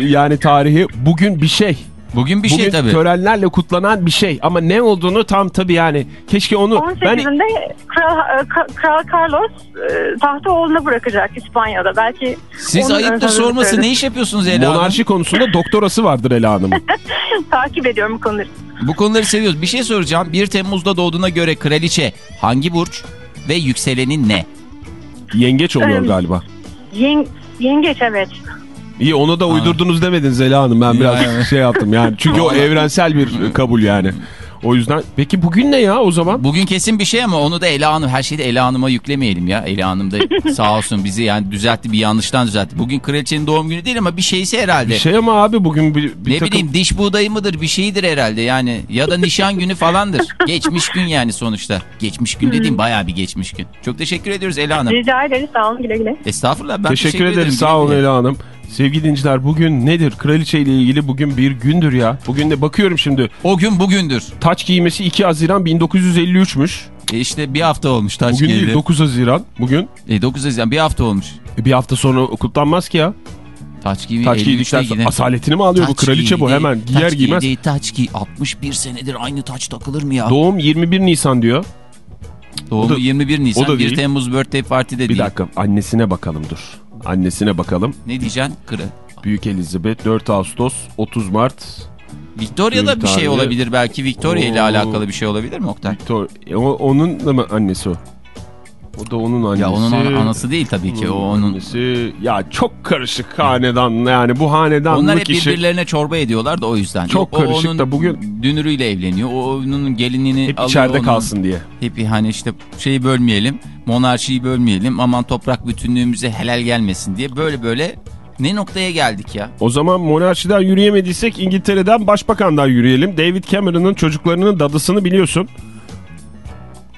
yani tarihi bugün bir şey. Bugün bir bugün şey tabii. törenlerle kutlanan bir şey ama ne olduğunu tam tabii yani keşke onu ben 18'inde Kral, e, Kral Carlos e, tahtı oğluna bırakacak İspanya'da. Belki Siz ayıptır sorması ne iş yapıyorsunuz Ela Hanım? monarşi konusunda doktorası vardır Ela Hanım. takip ediyorum bu konuları. Bu konuları seviyoruz. Bir şey soracağım. 1 Temmuz'da doğduğuna göre kraliçe hangi burç ve yükselenin ne? Yengeç oluyor Evet. galiba. Yeng yengeç evet. İyi onu da uydurdunuz demediniz Ela Hanım. Ben biraz Ya, ya. şey yaptım yani. Çünkü o evrensel bir kabul yani. O yüzden peki bugün ne ya o zaman? Bugün kesin bir şey ama onu da Ela Hanım her şeyi de Ela Hanım'a yüklemeyelim ya. Ela Hanım da sağ olsun bizi yani düzeltti bir yanlıştan düzeltti. Bugün kraliçenin doğum günü değil ama bir şeysi herhalde. Bir şey ama abi bugün bir, bir ne takım... bileyim diş buğdayı mıdır bir şeydir herhalde yani ya da nişan günü falandır. Geçmiş gün yani sonuçta. Geçmiş gün dediğim bayağı bir geçmiş gün. Çok teşekkür ediyoruz Ela Hanım. Rica ederiz sağ olun güle güle. Estağfurullah ben Teşekkür, teşekkür, ederim. sağ olun. Ela Hanım. Sevgili dinciler bugün nedir? Kraliçe ile ilgili bugün bir gündür ya. Bugün de bakıyorum şimdi. O gün bugündür. Taç giymesi 2 Haziran 1953'müş. E işte bir hafta olmuş taç Bugün değil 9 Haziran. Bugün E 9 Haziran bir hafta olmuş. E, bir hafta sonra kutlanmaz ki ya. Taç giymeyi Taç 53'te giydikten sonra asaletini mi alıyor bu Taç kraliçe bu giydi, hemen giyer taç giymez. giydi, taç giy 61 senedir aynı taç takılır mı ya? Doğum 21 Nisan diyor. Doğumu da- 21 Nisan o da 1 değil. Temmuz birthday party de Bir değil. dakika annesine bakalım dur. Annesine bakalım. Ne diyeceksin? Kırı. Büyük Elizabeth 4 Ağustos 30 Mart. Victoria'da bir şey olabilir belki. Victoria ile alakalı bir şey olabilir mi Oktay? Victor, e, o, onun da mı annesi o? O da onun annesi. Ya onun ana- anası değil tabii ki. O onun annesi. Ya çok karışık hanedan yani bu hanedanlık Onlar hep işi. birbirlerine çorba ediyorlar da o yüzden. Çok o, karışık onun da bugün- dünürüyle evleniyor. O onun gelinini Hep alıyor içeride onun. kalsın diye. Hep hani işte şeyi bölmeyelim. Monarşiyi bölmeyelim. Aman toprak bütünlüğümüze helal gelmesin diye böyle böyle ne noktaya geldik ya? O zaman monarşiden yürüyemediysek İngiltere'den başbakandan yürüyelim. David Cameron'ın çocuklarının dadısını biliyorsun.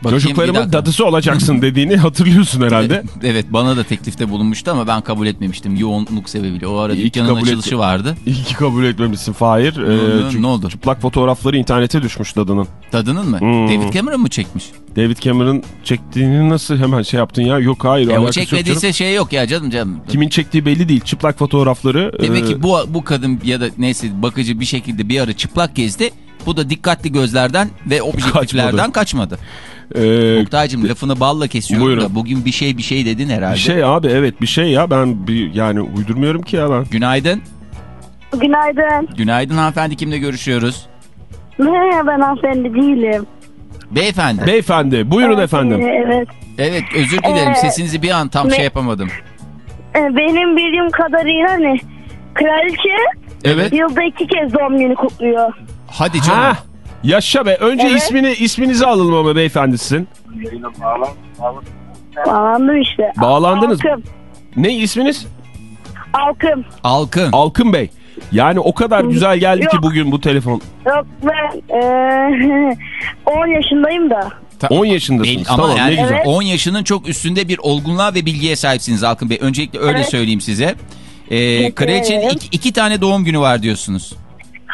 Bakayım Çocuklarımın dadısı olacaksın dediğini hatırlıyorsun herhalde. Evet bana da teklifte bulunmuştu ama ben kabul etmemiştim yoğunluk sebebiyle. O ara İyi dükkanın açılışı ettin. vardı. İyi ki kabul etmemişsin Fahir. Ne oldu? çünkü Ne oldu? Çıplak fotoğrafları internete düşmüş dadının. Tadının mı? Hmm. David Cameron mı çekmiş? David Cameron çektiğini nasıl hemen şey yaptın ya? Yok hayır. E, o alakası yok çekmediyse şey yok ya canım canım. Kimin çektiği belli değil. Çıplak fotoğrafları. Demek e, ki bu bu kadın ya da neyse bakıcı bir şekilde bir ara çıplak gezdi. Bu da dikkatli gözlerden ve objektiflerden kaçmadı. e, Oktay'cım lafını balla kesiyorum Buyurun. da bugün bir şey bir şey dedin herhalde. bir şey abi evet bir şey ya ben bir yani uydurmuyorum ki ya ben. Günaydın. Günaydın. Günaydın hanımefendi kimle görüşüyoruz? Merhaba ben hanımefendi değilim. Beyefendi. Beyefendi buyurun Evet, efendim. Evet. evet özür dilerim Ee, sesinizi bir an tam ne- şey yapamadım. E, Benim bildiğim kadarıyla hani kraliçe Evet. yılda iki kez doğum günü kutluyor. Hadi canım. Ha, yaşa be. Önce Evet. ismini isminizi alalım ama beyefendisin. Bağlandım işte. Bağlandınız mı? Alkım. Ne isminiz? Alkım. Alkın. Alkın Bey. Yani o kadar güzel geldi ki Yok. bugün bu telefon. Yok ben e, 10 yaşındayım da. Ta- 10 yaşındasınız. Ama tamam yani ne güzel. Evet. 10 yaşının çok üstünde bir olgunluğa ve bilgiye sahipsiniz Alkın Bey. Öncelikle öyle Evet. söyleyeyim size. Ee, kraliçenin iki, iki tane doğum günü var diyorsunuz.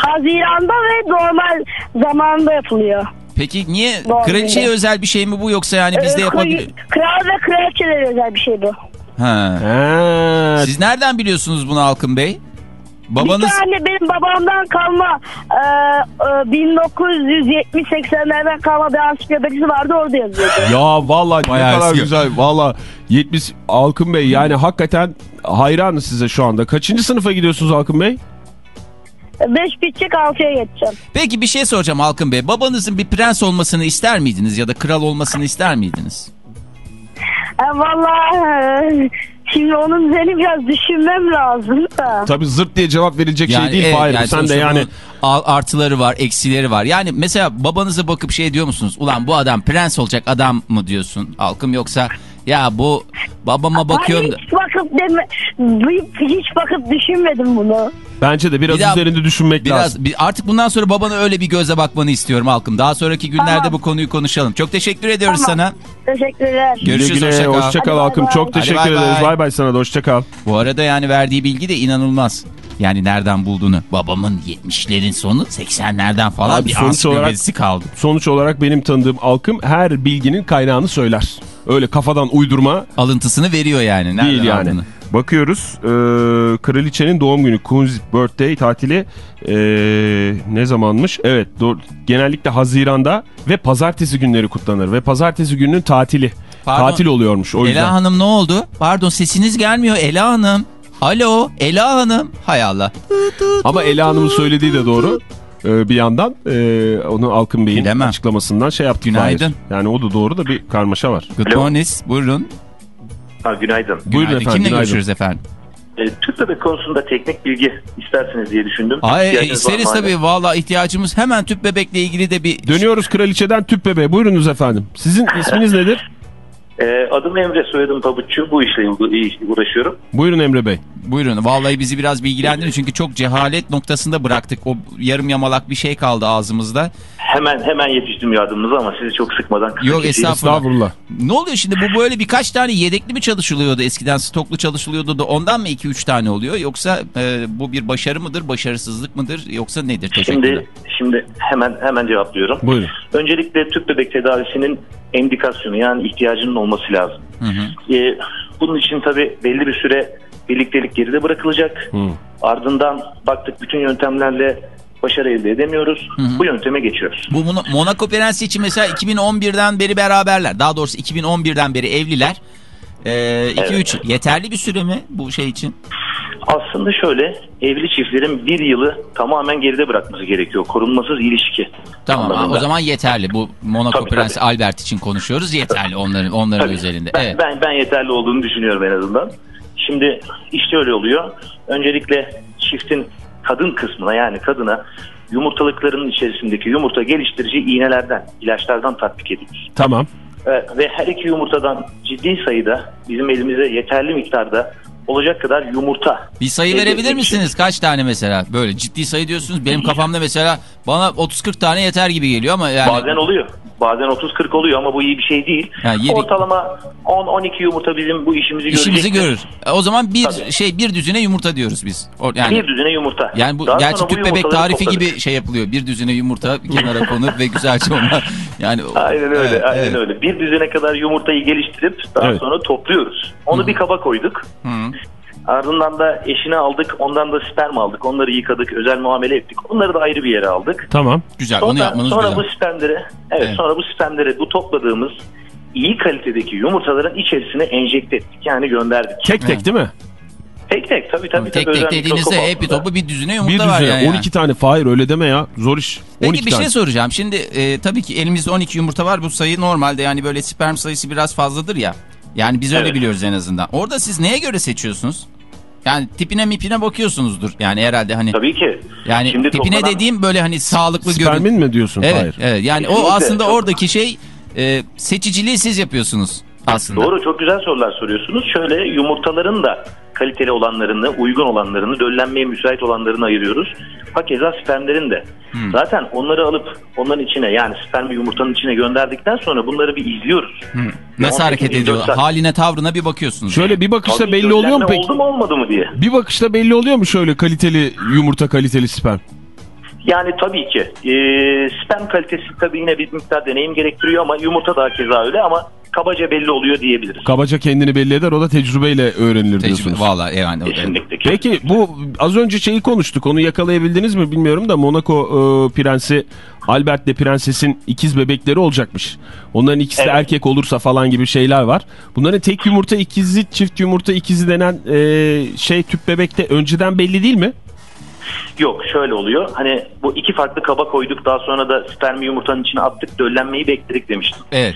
Haziranda ve normal zamanında yapılıyor. Peki niye Doğum kraliçeye özel bir şey mi bu yoksa yani biz de E, yapabilir... Kral ve kraliçelere özel bir şey bu. Ha. Siz nereden biliyorsunuz bunu Alkın Bey? Babanız Bir tane benim babamdan kalma e, e, 1970-80'lerden kalma bir ansiklopedisi vardı orada yazıyordu. ya vallahi ne kadar eski. güzel. Vallahi 70 Alkın Bey yani hakikaten hayranız size şu anda. Kaçıncı sınıfa gidiyorsunuz Alkın Bey? 5 bitecek 6'ya geçeceğim. Peki bir şey soracağım Alkın Bey. Babanızın bir prens olmasını ister miydiniz ya da kral olmasını ister miydiniz? E, vallahi e, şimdi onun üzerine biraz düşünmem lazım da. Tabii zırt diye cevap verilecek şey değil evet, Fahir. Sen de sonuçta yani bunun a- artıları var, eksileri var. Yani mesela babanıza bakıp şey diyor musunuz? Ulan bu adam prens olacak adam mı diyorsun Alkım yoksa ya bu babama bakıyorum da... Hiç bakıp deme, hiç bakıp düşünmedim bunu. bence de biraz Bir daha- üzerinde düşünmek Biraz lazım. bir- artık bundan sonra babana öyle bir göze bakmanı istiyorum Alkım. Daha sonraki günlerde Tamam. bu konuyu konuşalım. Çok teşekkür ediyoruz Tamam. sana. Teşekkürler. Görüşürüz, Güle güle, hoşça kal. hoşça kal Hadi bay Alkım. bay. Çok Hadi teşekkür bay bay. ederiz. Bay bay sana da hoşça kal. Bu arada yani verdiği bilgi de inanılmaz. Yani nereden bulduğunu. Babamın 70'lerin sonu 80'lerden falan Abi bir sonuç ansiklopedisi kaldı. Sonuç olarak benim tanıdığım halkım her bilginin kaynağını söyler. Öyle kafadan uydurma Alıntısını veriyor yani. Nereden değil yani. aldığını. Bakıyoruz e, kraliçenin doğum günü Queen's Birthday tatili e, ne zamanmış? Evet doğru, genellikle Haziran'da ve pazartesi günleri kutlanır ve pazartesi gününün tatili. Pardon. Tatil oluyormuş o yüzden. Ela Hanım ne oldu? Pardon sesiniz gelmiyor Ela Hanım. Alo Ela Hanım. Hay Allah. Ama Ela Hanım'ın söylediği de doğru. E, bir yandan e, onu Alkın Bey'in Bilemem. açıklamasından şey yaptık. Günaydın. Fahir. Yani o da doğru da bir karmaşa var. Good morning. Buyurun. Ha, günaydın. Buyurun Günaydın. efendim. Kimle günaydın. görüşürüz efendim? E, Türk bebek konusunda teknik bilgi istersiniz diye düşündüm. Ay var isteriz tabii valla ihtiyacımız hemen tüp bebekle ilgili de bir... Dönüyoruz kraliçeden tüp bebeğe. Buyurunuz efendim. Sizin isminiz nedir? E, adım Emre, soyadım Pabuççu. Bu işle uğraşıyorum. Buyurun Emre Bey. Buyurun vallahi bizi biraz bilgilendirin çünkü çok cehalet noktasında bıraktık. O yarım yamalak bir şey kaldı ağzımızda. Hemen hemen yetiştim yardımınıza ama sizi çok sıkmadan kısa Yok, estağfurullah. Estağfurullah. Ne oluyor şimdi bu böyle birkaç tane yedekli mi çalışılıyordu eskiden stoklu çalışılıyordu da ondan mı 2-3 tane oluyor yoksa e, bu bir başarı mıdır başarısızlık mıdır yoksa nedir? Teşekkürler. Şimdi, şimdi hemen hemen cevaplıyorum. Buyurun. Öncelikle tüp bebek tedavisinin endikasyonu yani ihtiyacının olması lazım. Hı hı. E, bunun için tabii belli bir süre birliktelik geride bırakılacak. Hı. Ardından baktık bütün yöntemlerle başarı elde edemiyoruz. hı. Bu yönteme geçiyoruz. Bu Mon- Monaco Prensi için mesela 2011'den beri beraberler. Daha doğrusu 2011'den beri evliler. 2-3 yeterli bir süre mi bu şey için? Aslında şöyle evli çiftlerin bir yılı tamamen geride bırakması gerekiyor. Korunmasız ilişki. Tamam anlamında. o zaman yeterli. Bu Monaco Tabii, Prensi tabii. Albert için konuşuyoruz. Yeterli onların onların Tabii. özelinde. Ben, Evet. ben, ben yeterli olduğunu düşünüyorum en azından. Şimdi işte öyle oluyor. Öncelikle çiftin kadın kısmına yani kadına yumurtalıklarının içerisindeki yumurta geliştirici iğnelerden, ilaçlardan tatbik ediyoruz. Tamam. Ee, ve her iki yumurtadan ciddi sayıda bizim elimize yeterli miktarda olacak kadar yumurta. Bir sayı verebilir misiniz? Kaç tane mesela? Böyle ciddi sayı diyorsunuz. Benim kafamda mesela bana 30-40 tane yeter gibi geliyor ama yani Bazen oluyor. Bazen 30-40 oluyor ama bu iyi bir şey değil. Ha, yedi- Ortalama 10-12 yumurta bizim bu işimizi görecek. işimizi görür. E, O zaman bir Tabii. şey bir düzine yumurta diyoruz biz. Yani Bir düzine yumurta. yani bu Daha gerçi bu tüp bebek tarifi topladık. gibi şey yapılıyor. Bir düzine yumurta kenara konur ve güzelce ona yani Aynen öyle, Evet, aynen evet. öyle. Bir düzene kadar yumurtayı geliştirip daha Evet. sonra topluyoruz. Onu bir kaba koyduk. Hı. Ardından da eşini aldık, ondan da sperm aldık. Onları yıkadık, özel muamele ettik. Onları da ayrı bir yere aldık. Tamam. Güzel Sonra, onu yapmanız sonra güzel. bu spermleri, evet, Evet. sonra bu spermleri bu topladığımız iyi kalitedeki yumurtaların içerisine enjekte ettik. Yani gönderdik. Tek tek değil mi? Tek tek tabii tabii. Tek tabii, tek dediğinizde hep bir topu bir düzine Bir yumurta var yani. 12 tane. Hayır öyle deme ya. Zor iş. Peki 12 bir tane. şey soracağım. Şimdi e, tabii ki elimizde 12 yumurta var. Bu sayı normalde yani böyle sperm sayısı biraz fazladır ya. Yani biz öyle Evet. biliyoruz en azından. Orada siz neye göre seçiyorsunuz? Yani tipine mipine bakıyorsunuzdur. Yani herhalde hani Tabii ki. yani Şimdi tipine toplanan- dediğim böyle hani sağlıklı görün. Spermin mi diyorsun? Evet, Hayır. evet. Yani o Kesinlikle. aslında Çok- oradaki şey e, seçiciliği siz yapıyorsunuz aslında. Doğru çok güzel sorular soruyorsunuz. Şöyle yumurtaların da kaliteli olanlarını, uygun olanlarını, döllenmeye müsait olanlarını ayırıyoruz. Hakeza spermlerin de. Hmm. Zaten onları alıp onların içine yani spermi yumurtanın içine gönderdikten sonra bunları bir izliyoruz. Nasıl 18, hareket 24 ediyor? saat. Haline tavrına bir bakıyorsunuz. Şöyle bir bakışta Tabii belli oluyor mu peki? Oldu mu olmadı mı diye. Bir bakışta belli oluyor mu şöyle kaliteli yumurta kaliteli sperm? Yani tabii ki. E, sperm kalitesi tabii yine bir miktar deneyim gerektiriyor ama yumurta da keza öyle ama kabaca belli oluyor diyebiliriz. Kabaca kendini belli eder o da tecrübeyle öğrenilir diyorsunuz. Tecrübe, vallahi yani. Kesinlikle. Peki bu az önce şeyi konuştuk onu yakalayabildiniz mi bilmiyorum da Monaco e, prensi Albert de prensesin ikiz bebekleri olacakmış. Onların ikisi de Evet. erkek olursa falan gibi şeyler var. Bunların tek yumurta ikizi çift yumurta ikizi denen e, şey tüp bebekte önceden belli değil mi? Yok şöyle oluyor. Hani bu iki farklı kaba koyduk daha sonra da spermi yumurtanın içine attık döllenmeyi bekledik demiştim. Evet.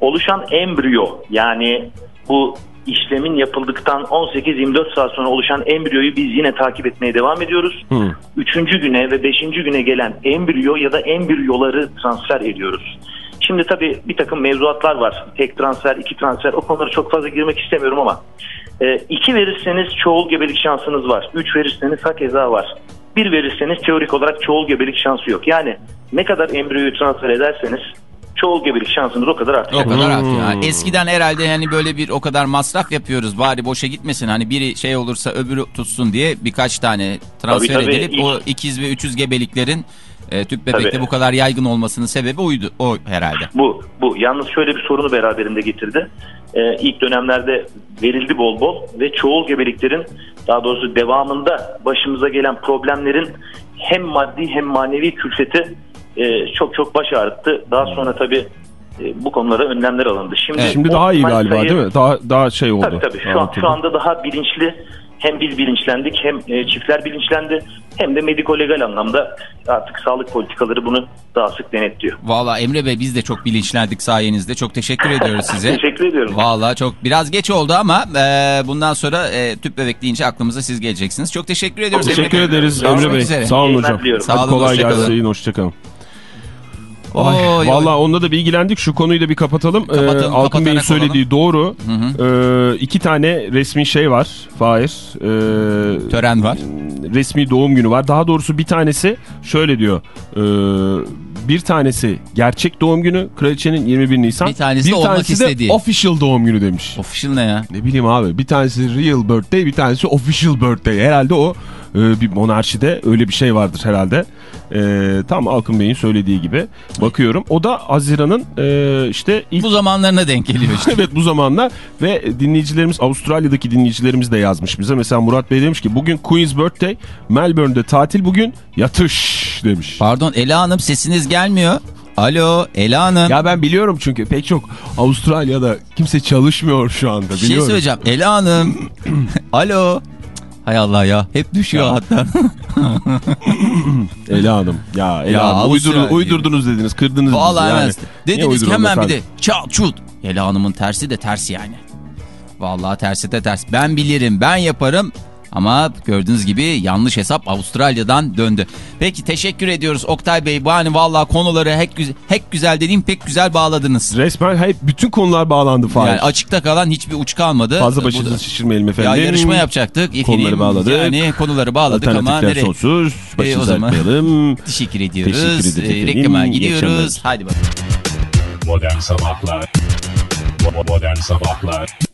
Oluşan embriyo yani bu işlemin yapıldıktan 18-24 saat sonra oluşan embriyoyu biz yine takip etmeye devam ediyoruz. Hı. Üçüncü güne ve beşinci güne gelen embriyo ya da embriyoları transfer ediyoruz. Şimdi tabii bir takım mevzuatlar var. Tek transfer, iki transfer o konulara çok fazla girmek istemiyorum ama e, iki verirseniz çoğul gebelik şansınız var. Üç verirseniz hakeza var. Bir verirseniz teorik olarak çoğul gebelik şansı yok. Yani ne kadar embriyoyu transfer ederseniz çoğul gebelik şansımız o kadar O artacak. kadar artıyor. Yani eskiden herhalde yani böyle bir o kadar masraf yapıyoruz. Bari boşa gitmesin. Hani biri şey olursa öbürü tutsun diye birkaç tane transfer Tabii, tabii. edilip İlk- o ikiz ve üçüz gebeliklerin e, tüp bebekte Tabii. bu kadar yaygın olmasının sebebi oydu. O herhalde. Bu, bu. Yalnız şöyle bir sorunu beraberinde getirdi. Ee, ilk dönemlerde verildi bol bol ve çoğul gebeliklerin daha doğrusu devamında başımıza gelen problemlerin hem maddi hem manevi külfeti e, çok çok baş ağrıttı. Daha sonra tabii e, bu konulara önlemler alındı. Şimdi, Şimdi daha iyi galiba sayı- değil mi? Daha daha şey oldu. Tabii tabii. Şu, an, şu anda daha bilinçli hem biz bilinçlendik hem e, çiftler bilinçlendi hem de mediko-legal anlamda artık sağlık politikaları bunu daha sık denetliyor. Valla Emre Bey biz de çok bilinçlendik sayenizde. Çok teşekkür ediyoruz size. Teşekkür ediyorum. Valla çok biraz geç oldu ama e, bundan sonra e, tüp bebek deyince aklımıza siz geleceksiniz. Çok teşekkür ediyoruz. Teşekkür Emre ederiz Emre Bey. Sağ olun hocam. Sağ Hadi olun, kolay hoşçakalın. gelsin. Hoşçakalın. Ay, oy. Vallahi onunla da bilgilendik. Şu konuyu da bir kapatalım. Kapatalım, Ee, Alkın Bey'in söylediği doğru. Ee, iki tane resmi şey var. Fahir. Ee, Tören var. resmi doğum günü var. Daha doğrusu bir tanesi şöyle diyor. Ee, bir tanesi gerçek doğum günü. Kraliçenin 21 Nisan. Bir tanesi de bir olmak tanesi de istediği. official doğum günü demiş. Official ne ya? Ne bileyim abi bir tanesi real birthday bir tanesi official birthday. Herhalde o e, bir monarşide öyle bir şey vardır herhalde. E, tam Alkın Bey'in söylediği gibi bakıyorum. O da Haziran'ın e, işte ilk Bu zamanlarına denk geliyor işte. evet bu zamanlar ve dinleyicilerimiz Avustralya'daki dinleyicilerimiz de yazmış bize. Mesela Murat Bey demiş ki bugün Queen's birthday Melbourne'de tatil bugün yatış demiş. Pardon Ela Hanım sesiniz gelmiyor. Alo Ela Hanım. Ya ben biliyorum çünkü pek çok Avustralya'da kimse çalışmıyor şu anda bir şey biliyorum. söyleyeceğim. Ela Hanım. Alo. Hay Allah ya. Hep düşüyor Ya. hatta. Ela Hanım. Ya Ela Ya Hanım Avustralya uydur- uydurdunuz dediniz, kırdınız bizi Vallahi yani. hemen. Niye Dediniz ki hemen bir de çat çut. Ela Hanım'ın tersi de ters yani. Vallahi tersi de ters. Ben bilirim ben yaparım. Ama gördüğünüz gibi yanlış hesap Avustralya'dan döndü. Peki teşekkür ediyoruz Oktay Bey. Bu hani vallahi konuları hep, güzel, hep güzel dediğim pek güzel bağladınız. Resmen hep bütün konular bağlandı Fahir. Yani açıkta kalan hiçbir uç kalmadı. Fazla başınızı şişirmeyelim efendim. Ya yarışma yapacaktık. Konuları bağladık. Yani konuları bağladık ama Alternatifler nereye? sonsuz. E, o Başınızı zaman- artmayalım. Teşekkür ediyoruz. Teşekkür efendim. reklama gidiyoruz. Hadi bakalım. Modern Sabahlar Bo-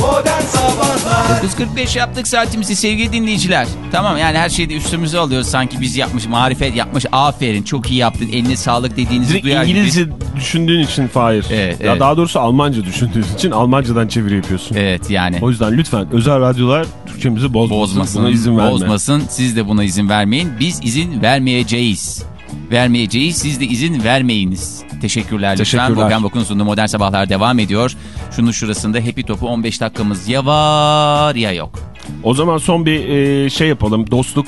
Modern Sabahlar 9.45 yaptık saatimizi sevgili dinleyiciler. Tamam yani her şeyi de üstümüze alıyoruz. Sanki biz yapmış, marifet yapmış. Aferin çok iyi yaptın. Eline sağlık dediğinizi Direkt duyar gibi. İngilizce düşündüğün için Fahir. Evet, ya evet. Daha doğrusu Almanca düşündüğün için Almancadan çeviri yapıyorsun. Evet yani. O yüzden lütfen özel radyolar Türkçemizi bozmasın. Bozmasın, Buna izin verme. bozmasın. Siz de buna izin vermeyin. Biz izin vermeyeceğiz. Vermeyeceğiz. Siz de izin vermeyiniz. Teşekkürler lütfen. Teşekkürler. Volkan Bakun sunduğu Modern Sabahlar devam ediyor. Şunun şurasında Happy Top'u 15 dakikamız ya var ya yok. O zaman son bir e, şey yapalım. Dostluk,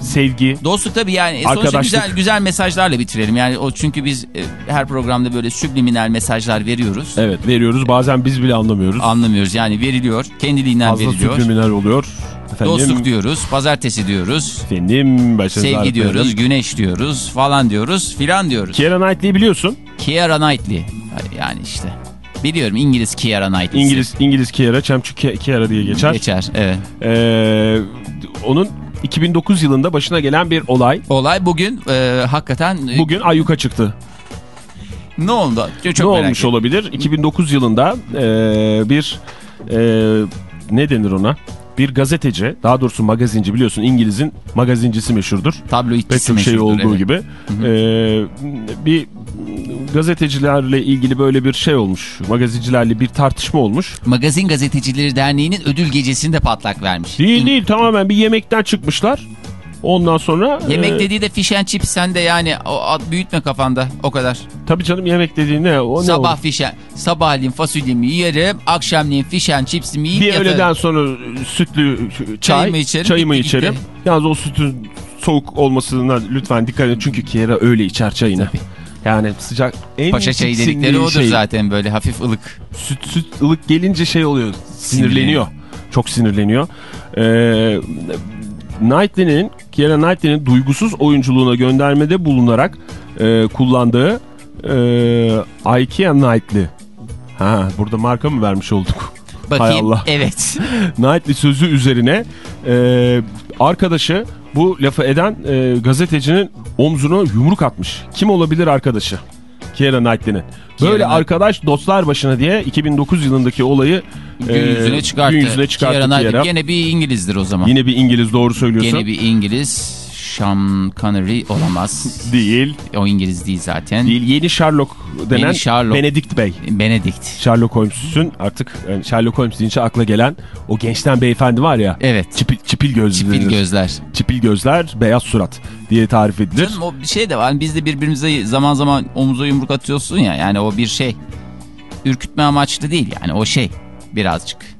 sevgi. Dostluk tabii yani sonuçta Arkadaşlık. güzel güzel mesajlarla bitirelim. Yani o çünkü biz e, her programda böyle subliminal mesajlar veriyoruz. Evet veriyoruz. Bazen biz bile anlamıyoruz. Anlamıyoruz yani veriliyor. Kendiliğinden Fazla veriliyor. subliminal oluyor. Efendim, Dostluk diyoruz, pazartesi diyoruz, Efendim, sevgi ağrıtmayalım. diyoruz, güneş diyoruz falan diyoruz filan diyoruz. Keira Knightley'i biliyorsun. Kiara Knightley yani işte. Biliyorum İngiliz Kiara Knightley. İngiliz İngiliz Kiara, Ki- Kiara diye geçer. Geçer evet. Ee, onun 2009 yılında başına gelen bir olay. Olay bugün e, hakikaten e, Bugün ayyuka çıktı. ne oldu? Çok ne olmuş ettim. olabilir? 2009 yılında e, bir e, ne denir ona? Bir gazeteci, daha doğrusu magazinci biliyorsun İngiliz'in magazincisi meşhurdur. Tabloidçisi Pek çok şey meşhurdur, olduğu evet. gibi. Ee, bir gazetecilerle ilgili böyle bir şey olmuş. Magazincilerle bir tartışma olmuş. Magazin Gazetecileri Derneği'nin ödül gecesinde patlak vermiş. Değil değil tamamen bir yemekten çıkmışlar. Ondan sonra... Yemek e, dediği de fish and chips sen de yani o, büyütme kafanda o kadar. Tabii canım yemek dediğin ne? O ne Sabah olur? fish and, sabahleyin fasulyemi yerim, akşamleyin fish and chipsimi yiyip Bir yatarım. öğleden sonra sütlü çay, Çayımı içerim, çayımı bitti içerim. gitti. Yalnız o sütün soğuk olmasına lütfen dikkat edin. Çünkü Kiera öyle içer çayını. Tabii. Yani sıcak en Paşa çayı dedikleri odur şey. zaten böyle hafif ılık. Süt, süt ılık gelince şey oluyor. Sinirleniyor. Çok sinirleniyor. Ee, Knightley'nin, Keira Knightley'nin duygusuz oyunculuğuna göndermede bulunarak e, kullandığı e, Ikea Knightley. Ha, burada marka mı vermiş olduk? Hay Bakayım Allah. evet. Knightley sözü üzerine e, arkadaşı bu lafı eden e, gazetecinin omzuna yumruk atmış. Kim olabilir arkadaşı? Keira Knightley'nin. Böyle Keira arkadaş dostlar başına diye 2009 yılındaki olayı Gün e, yüzüne çıkarttı. Gün yüzüne çıkarttı Keira Knightley. Gene bir İngilizdir o zaman. Yine bir İngiliz doğru söylüyorsun. Gene bir İngiliz. Sean Connery olamaz. Değil. O İngiliz değil zaten. Değil. Yeni Sherlock denen Yeni Sherlock. Benedict Bey. Benedict. Sherlock Holmes'ün artık yani Sherlock Holmes deyince akla gelen o gençten beyefendi var ya. Evet. Çipil, çipil gözlü. Çipil gözler. Çipil gözler, beyaz surat diye tarif edilir. Canım o bir şey de var. Hani biz de birbirimize zaman zaman omuza yumruk atıyorsun ya. Yani o bir şey. Ürkütme amaçlı değil yani o şey. Birazcık.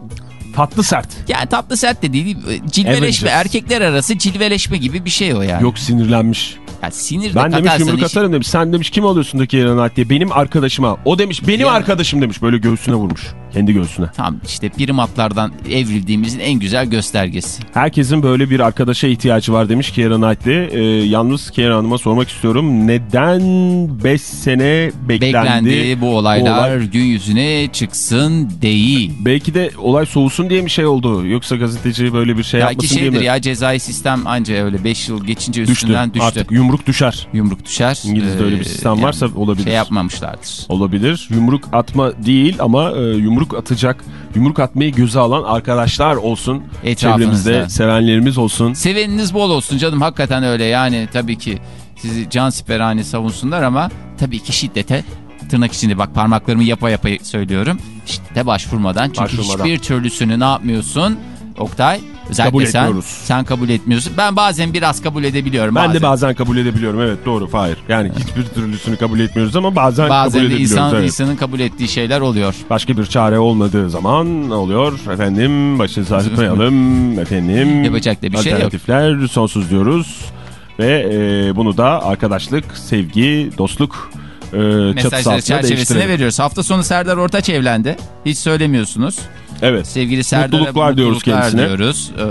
Tatlı sert. Yani tatlı sert de değil. Cilveleşme. Avengers. Erkekler arası cilveleşme gibi bir şey o yani. Yok sinirlenmiş. Yani sinir de Ben demiş yumruk işi- atarım demiş. Sen demiş kim oluyorsun da Keira Knightley? Benim arkadaşıma. O demiş benim Keira- arkadaşım demiş. Böyle göğsüne vurmuş. Kendi göğsüne. Tam işte prim atlardan evrildiğimizin en güzel göstergesi. Herkesin böyle bir arkadaşa ihtiyacı var demiş Keira Knightley. Ee, yalnız Keira Hanım'a sormak istiyorum. Neden 5 sene beklendi? Beklendi bu olaylar olay? gün yüzüne çıksın değil. Belki de olay soğusun diye mi şey oldu? Yoksa gazeteci böyle bir şey Belki yapmasın diye şeydir mi? ya cezai sistem anca öyle 5 yıl geçince düştü. üstünden düştü. Artık yumruk düşer. Yumruk düşer. İngiliz'de öyle bir sistem varsa olabilir. Şey yapmamışlardır. Olabilir. Yumruk atma değil ama e, yumruk atacak, yumruk atmayı göze alan arkadaşlar olsun. Çevremizde sevenlerimiz olsun. Seveniniz bol olsun canım hakikaten öyle yani tabii ki sizi can siperhane savunsunlar ama tabii ki şiddete tırnak içinde bak parmaklarımı yapa yapa söylüyorum. Şiddete başvurmadan çünkü Başvurmadan. hiçbir türlüsünü ne yapmıyorsun Oktay? Özellikle Kabul sen, etmiyoruz. sen kabul etmiyorsun. Ben bazen biraz kabul edebiliyorum. Ben bazen. de bazen kabul edebiliyorum. Evet doğru Fahir. Yani hiçbir türlüsünü kabul etmiyoruz ama bazen, Bazen kabul de edebiliyoruz. insan, evet. insanın kabul ettiği şeyler oluyor. Başka bir çare olmadığı zaman oluyor? Efendim başınızı ağrıtmayalım. Efendim. Yapacak da bir şey yok. Alternatifler sonsuz diyoruz. Ve e, bunu da arkadaşlık, sevgi, dostluk e, altında çerçevesine veriyoruz. Hafta sonu Serdar Ortaç evlendi. Hiç söylemiyorsunuz. Evet. Sevgili Serdar'a Mutluluklar diyoruz kendisine. diyoruz. Ee,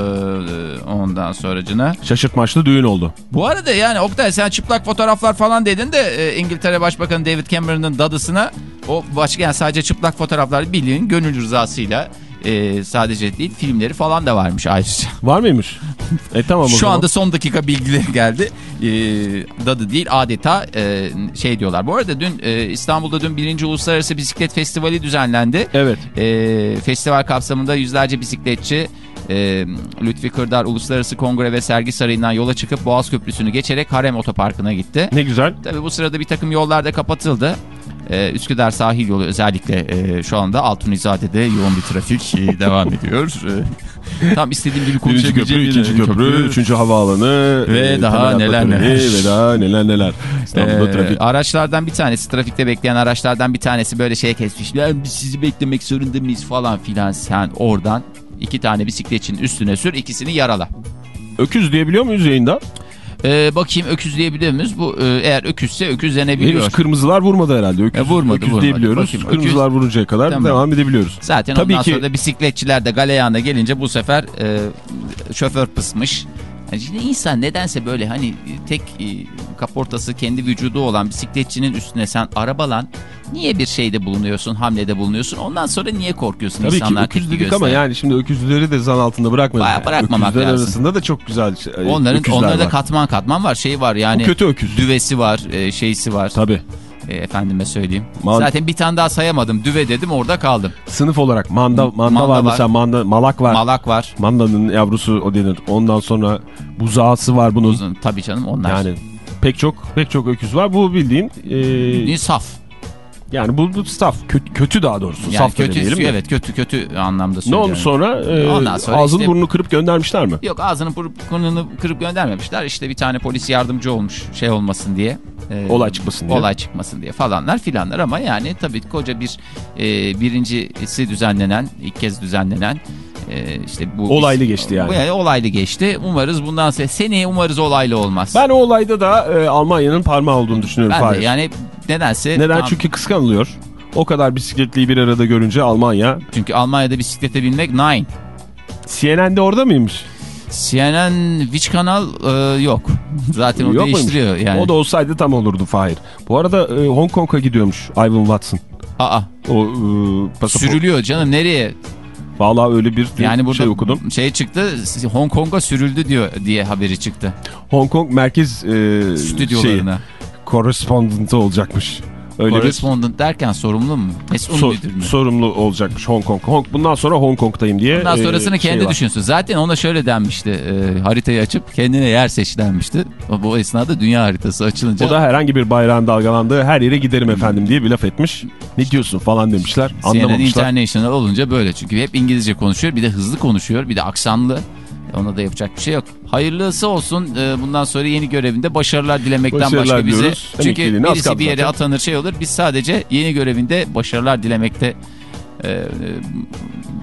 ondan sonracına. Şaşırtmaçlı düğün oldu. Bu arada yani Oktay sen çıplak fotoğraflar falan dedin de e, İngiltere Başbakanı David Cameron'ın dadısına o başka yani sadece çıplak fotoğraflar bildiğin gönül rızasıyla e, sadece değil filmleri falan da varmış ayrıca. Var mıymış? E tamam o Şu zaman. anda son dakika bilgileri geldi. E, dadı değil adeta e, şey diyorlar. Bu arada dün e, İstanbul'da dün birinci Uluslararası Bisiklet Festivali düzenlendi. Evet. E, festival kapsamında yüzlerce bisikletçi e, Lütfi Kırdar Uluslararası Kongre ve Sergi Sarayı'ndan yola çıkıp Boğaz Köprüsü'nü geçerek Harem Otoparkı'na gitti. Ne güzel. Tabii bu sırada bir takım yollar da kapatıldı. Ee, Üsküdar sahil yolu özellikle e, şu anda Altunizade'de yoğun bir trafik e, devam ediyor. E, tam istediğim gibi Birinci köprü, konuşabileceğim ikinci bir köprü, üçüncü havaalanı. Ve e, daha neler neler. Ve daha neler neler. İstanbul'da Ee, trafik. araçlardan bir tanesi trafikte bekleyen araçlardan bir tanesi böyle şey kesmiş. "Ya Biz sizi beklemek zorunda mıyız falan filan sen oradan iki tane bisikletçinin üstüne sür ikisini yarala. Öküz diyebiliyor muyuz yayında? Ee, bakayım öküz diyebiliyor muyuz? Bu e, eğer öküzse öküz denebiliyor. Henüz kırmızılar vurmadı herhalde. Öküz, E, vurmadı, öküz vurmadı. diyebiliyoruz. Bakayım, Kırmızılar vuruncaya kadar Tamam. devam edebiliyoruz. Zaten Tabii ondan ki- sonra da bisikletçiler de galeyana gelince bu sefer e, şoför pısmış. Yani şimdi insan nedense böyle hani tek e, kaportası kendi vücudu olan bisikletçinin üstüne sen arabalan niye bir şeyde bulunuyorsun, hamlede bulunuyorsun? Ondan sonra niye korkuyorsun Tabii ki insanlar dedik ama yani şimdi öküzleri de zan altında bırakmayalım. Bayağı bırakmamak Öküzler lazım. arasında da çok güzel şey, Onların öküzler onlarda var. katman katman var, şey var yani. Bu kötü öküz. Düvesi var, e, şeysi var. Tabii. E, efendime söyleyeyim. Man- Zaten bir tane daha sayamadım. Düve dedim orada kaldım. Sınıf olarak manda, manda, Manda var var. mesela manda, malak var. Malak var. Mandanın yavrusu o denir. Ondan sonra buzağısı var bunun. Uzun, tabii canım onlar. Yani pek çok pek çok öküz var. Bu bildiğin e, saf. Yani bu, saf kötü, kötü daha doğrusu. Yani saf kötü, demeyelim de. evet kötü kötü anlamda Ne söylüyorum. olmuş sonra? E, Ondan sonra ağzını işte- burnunu kırıp göndermişler mi? Yok ağzını burnunu kırıp göndermemişler. İşte bir tane polis yardımcı olmuş şey olmasın diye. Ee, Olay çıkmasın diye. Olay çıkmasın diye falanlar filanlar ama yani tabii koca bir e, birincisi düzenlenen, ilk kez düzenlenen e, işte bu Olaylı geçti yani. Yani olaylı geçti. Umarız bundan sonra seneye umarız olaylı olmaz. Ben o olayda da e, Almanya'nın parmağı olduğunu düşünüyorum. Ben de yani nedense Neden? tam- Çünkü kıskanılıyor. O kadar bisikletliyi bir arada görünce Almanya. çünkü Almanya'da bisiklete binmek nine. CNN'de orada mıymış? CNN Which kanal e, yok. Zaten o Yok muymuş? değiştiriyor yani. O da olsaydı tam olurdu Fahir. Bu arada e, Hong Kong'a gidiyormuş Ivan Watson. Aa, O e, pasaport. sürülüyor canım nereye? Vallahi öyle bir Yani burada şey okudum. şey çıktı Hong Kong'a sürüldü diyor diye haberi çıktı. Hong Kong merkez e, şeyi, Stüdyolarına. correspondent'ı olacakmış. Öyle bir Correspondent derken sorumlu mu? Mesul so- müdür mü? sorumlu olacakmış Hong Kong. Hong bundan sonra Hong Kong'tayım diye. Bundan e, sonrasını şey kendi var. düşünsün. Zaten ona şöyle denmişti. e, haritayı açıp kendine yer seç denmişti. Bu esnada dünya haritası açılınca O da herhangi bir bayrağın dalgalandığı her yere giderim efendim diye bir laf etmiş. Ne diyorsun falan demişler. CNN Anlamamışlar. International olunca böyle. Çünkü hep İngilizce konuşuyor. Bir de hızlı konuşuyor. Bir de aksanlı. Ona da yapacak bir şey yok. Hayırlısı olsun. E, Bundan sonra yeni görevinde başarılar dilemekten Başarılar başka bize. diyoruz. Çünkü Emekliliğine az birisi bir yere zaten. atanır şey olur. Biz sadece yeni görevinde başarılar dilemekte e,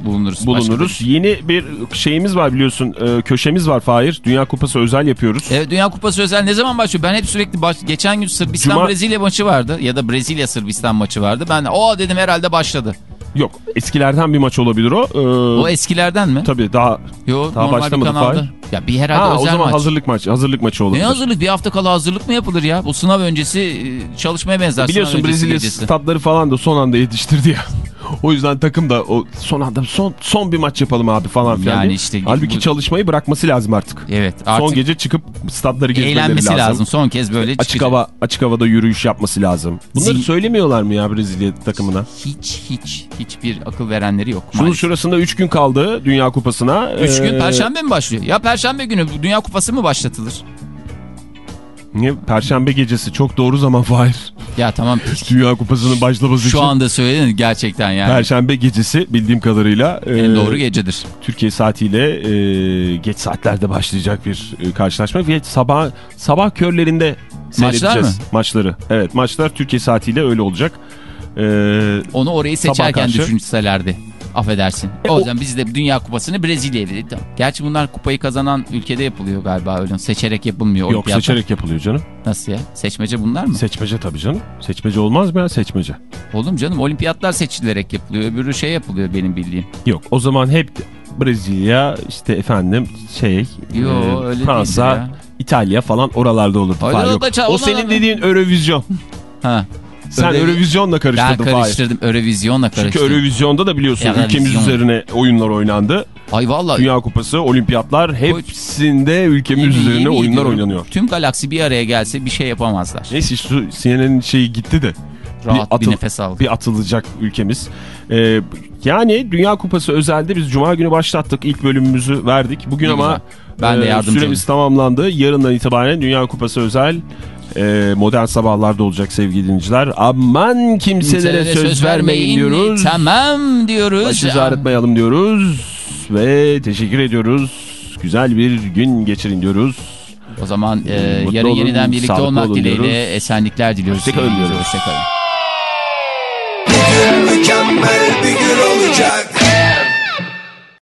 bulunuruz. Bulunuruz. bir- Yeni bir şeyimiz var biliyorsun. e, köşemiz var Fahir. Dünya Kupası özel yapıyoruz. Evet, Dünya Kupası özel ne zaman başlıyor? Ben hep sürekli baş... geçen gün Sırbistan Cuma- Brezilya maçı vardı ya da Brezilya Sırbistan maçı vardı. Ben o dedim herhalde başladı. Yok eskilerden bir maç olabilir o. Ee, O eskilerden mi? Tabii daha Yok Daha normal bir başlamadı kanalda. Fahir. Ya bir herhalde ha, o özel zaman maç. hazırlık maçı hazırlık maçı olabilir. Ne hazırlık? Bir hafta kala hazırlık mı yapılır ya? Bu sınav öncesi e, çalışmaya benzer. Biliyorsun Brezilya statları falan da son anda yetiştirdi ya. O yüzden takım da o son anda son son bir maç yapalım abi falan filan. Yani diye. işte Halbuki bu- çalışmayı bırakması lazım artık. Evet artık Son gece çıkıp statları gezmeleri eğlenmesi lazım. lazım. Son kez böyle Açık çıkacak. hava açık havada yürüyüş yapması lazım. Bunları Zil- söylemiyorlar mı ya Brezilya takımına? Hiç hiç hiçbir akıl verenleri yok. Şunun maalesef. şurasında 3 gün kaldı Dünya Kupası'na. Üç gün Ee, perşembe mi başlıyor? Ya perşembe günü Dünya Kupası mı başlatılır? Niye? Perşembe gecesi çok doğru zaman Fahir. Ya tamam. Dünya Kupası'nın başlaması için. Şu anda söyledin gerçekten yani. Perşembe gecesi bildiğim kadarıyla en e, doğru gecedir. Türkiye saatiyle e, geç saatlerde başlayacak bir e, karşılaşma ve sabah sabah körlerinde seyredeceğiz mı? maçları. Evet maçlar Türkiye saatiyle öyle olacak. E, Onu orayı seçerken düşünselerdi. Affedersin. E, o yüzden biz de Dünya Kupası'nı Brezilya'ya verdik. Gerçi bunlar kupayı kazanan ülkede yapılıyor galiba öyle. Seçerek yapılmıyor. yok olimpiyatlar. seçerek yapılıyor canım. Nasıl ya? Seçmece bunlar mı? Seçmece tabii canım. Seçmece olmaz mı ya seçmece? Oğlum canım olimpiyatlar seçilerek yapılıyor. Öbürü şey yapılıyor benim bildiğim. Yok o zaman hep Brezilya işte efendim şey Yo, e, öyle Fransa. İtalya falan oralarda olurdu. Fahir, o da O senin dediğin Eurovision. Ha. Sen Eurovision'la Ben karıştırdın Fahir. karıştırdım. Eurovision'la Çünkü karıştırdım. Eurovision'da da biliyorsun Eurovizyon. ülkemiz üzerine oyunlar oynandı. Ay vallahi. Dünya Kupası, olimpiyatlar hepsinde ülkemiz Yemin- üzerine yemin oyunlar ediyorum, oynanıyor. Tüm galaksi bir araya gelse bir şey yapamazlar. Neyse şu CNN'in şeyi gitti de. Rahat bir, atıl- nefes al. Bir atılacak ülkemiz. Ee, yani Dünya Kupası özelde biz Cuma günü başlattık. ilk bölümümüzü verdik. Bugün Ne ama güzel. Ben de e, yardımcı süremiz tamamlandı. Yarından itibaren Dünya Kupası özel e, modern sabahlarda olacak sevgili dinleyiciler. Aman kimselere, söz, vermeyin diyoruz. Tamam diyoruz. Başınızı ağrıtmayalım diyoruz. Ve teşekkür ediyoruz. Güzel bir gün geçirin diyoruz. O zaman e, Mutlu yarın olun, yeniden birlikte olmak dileğiyle diyoruz. esenlikler diliyoruz. Hoşçakalın diyoruz. Hoşçakalın. Mükemmel bir gün olacak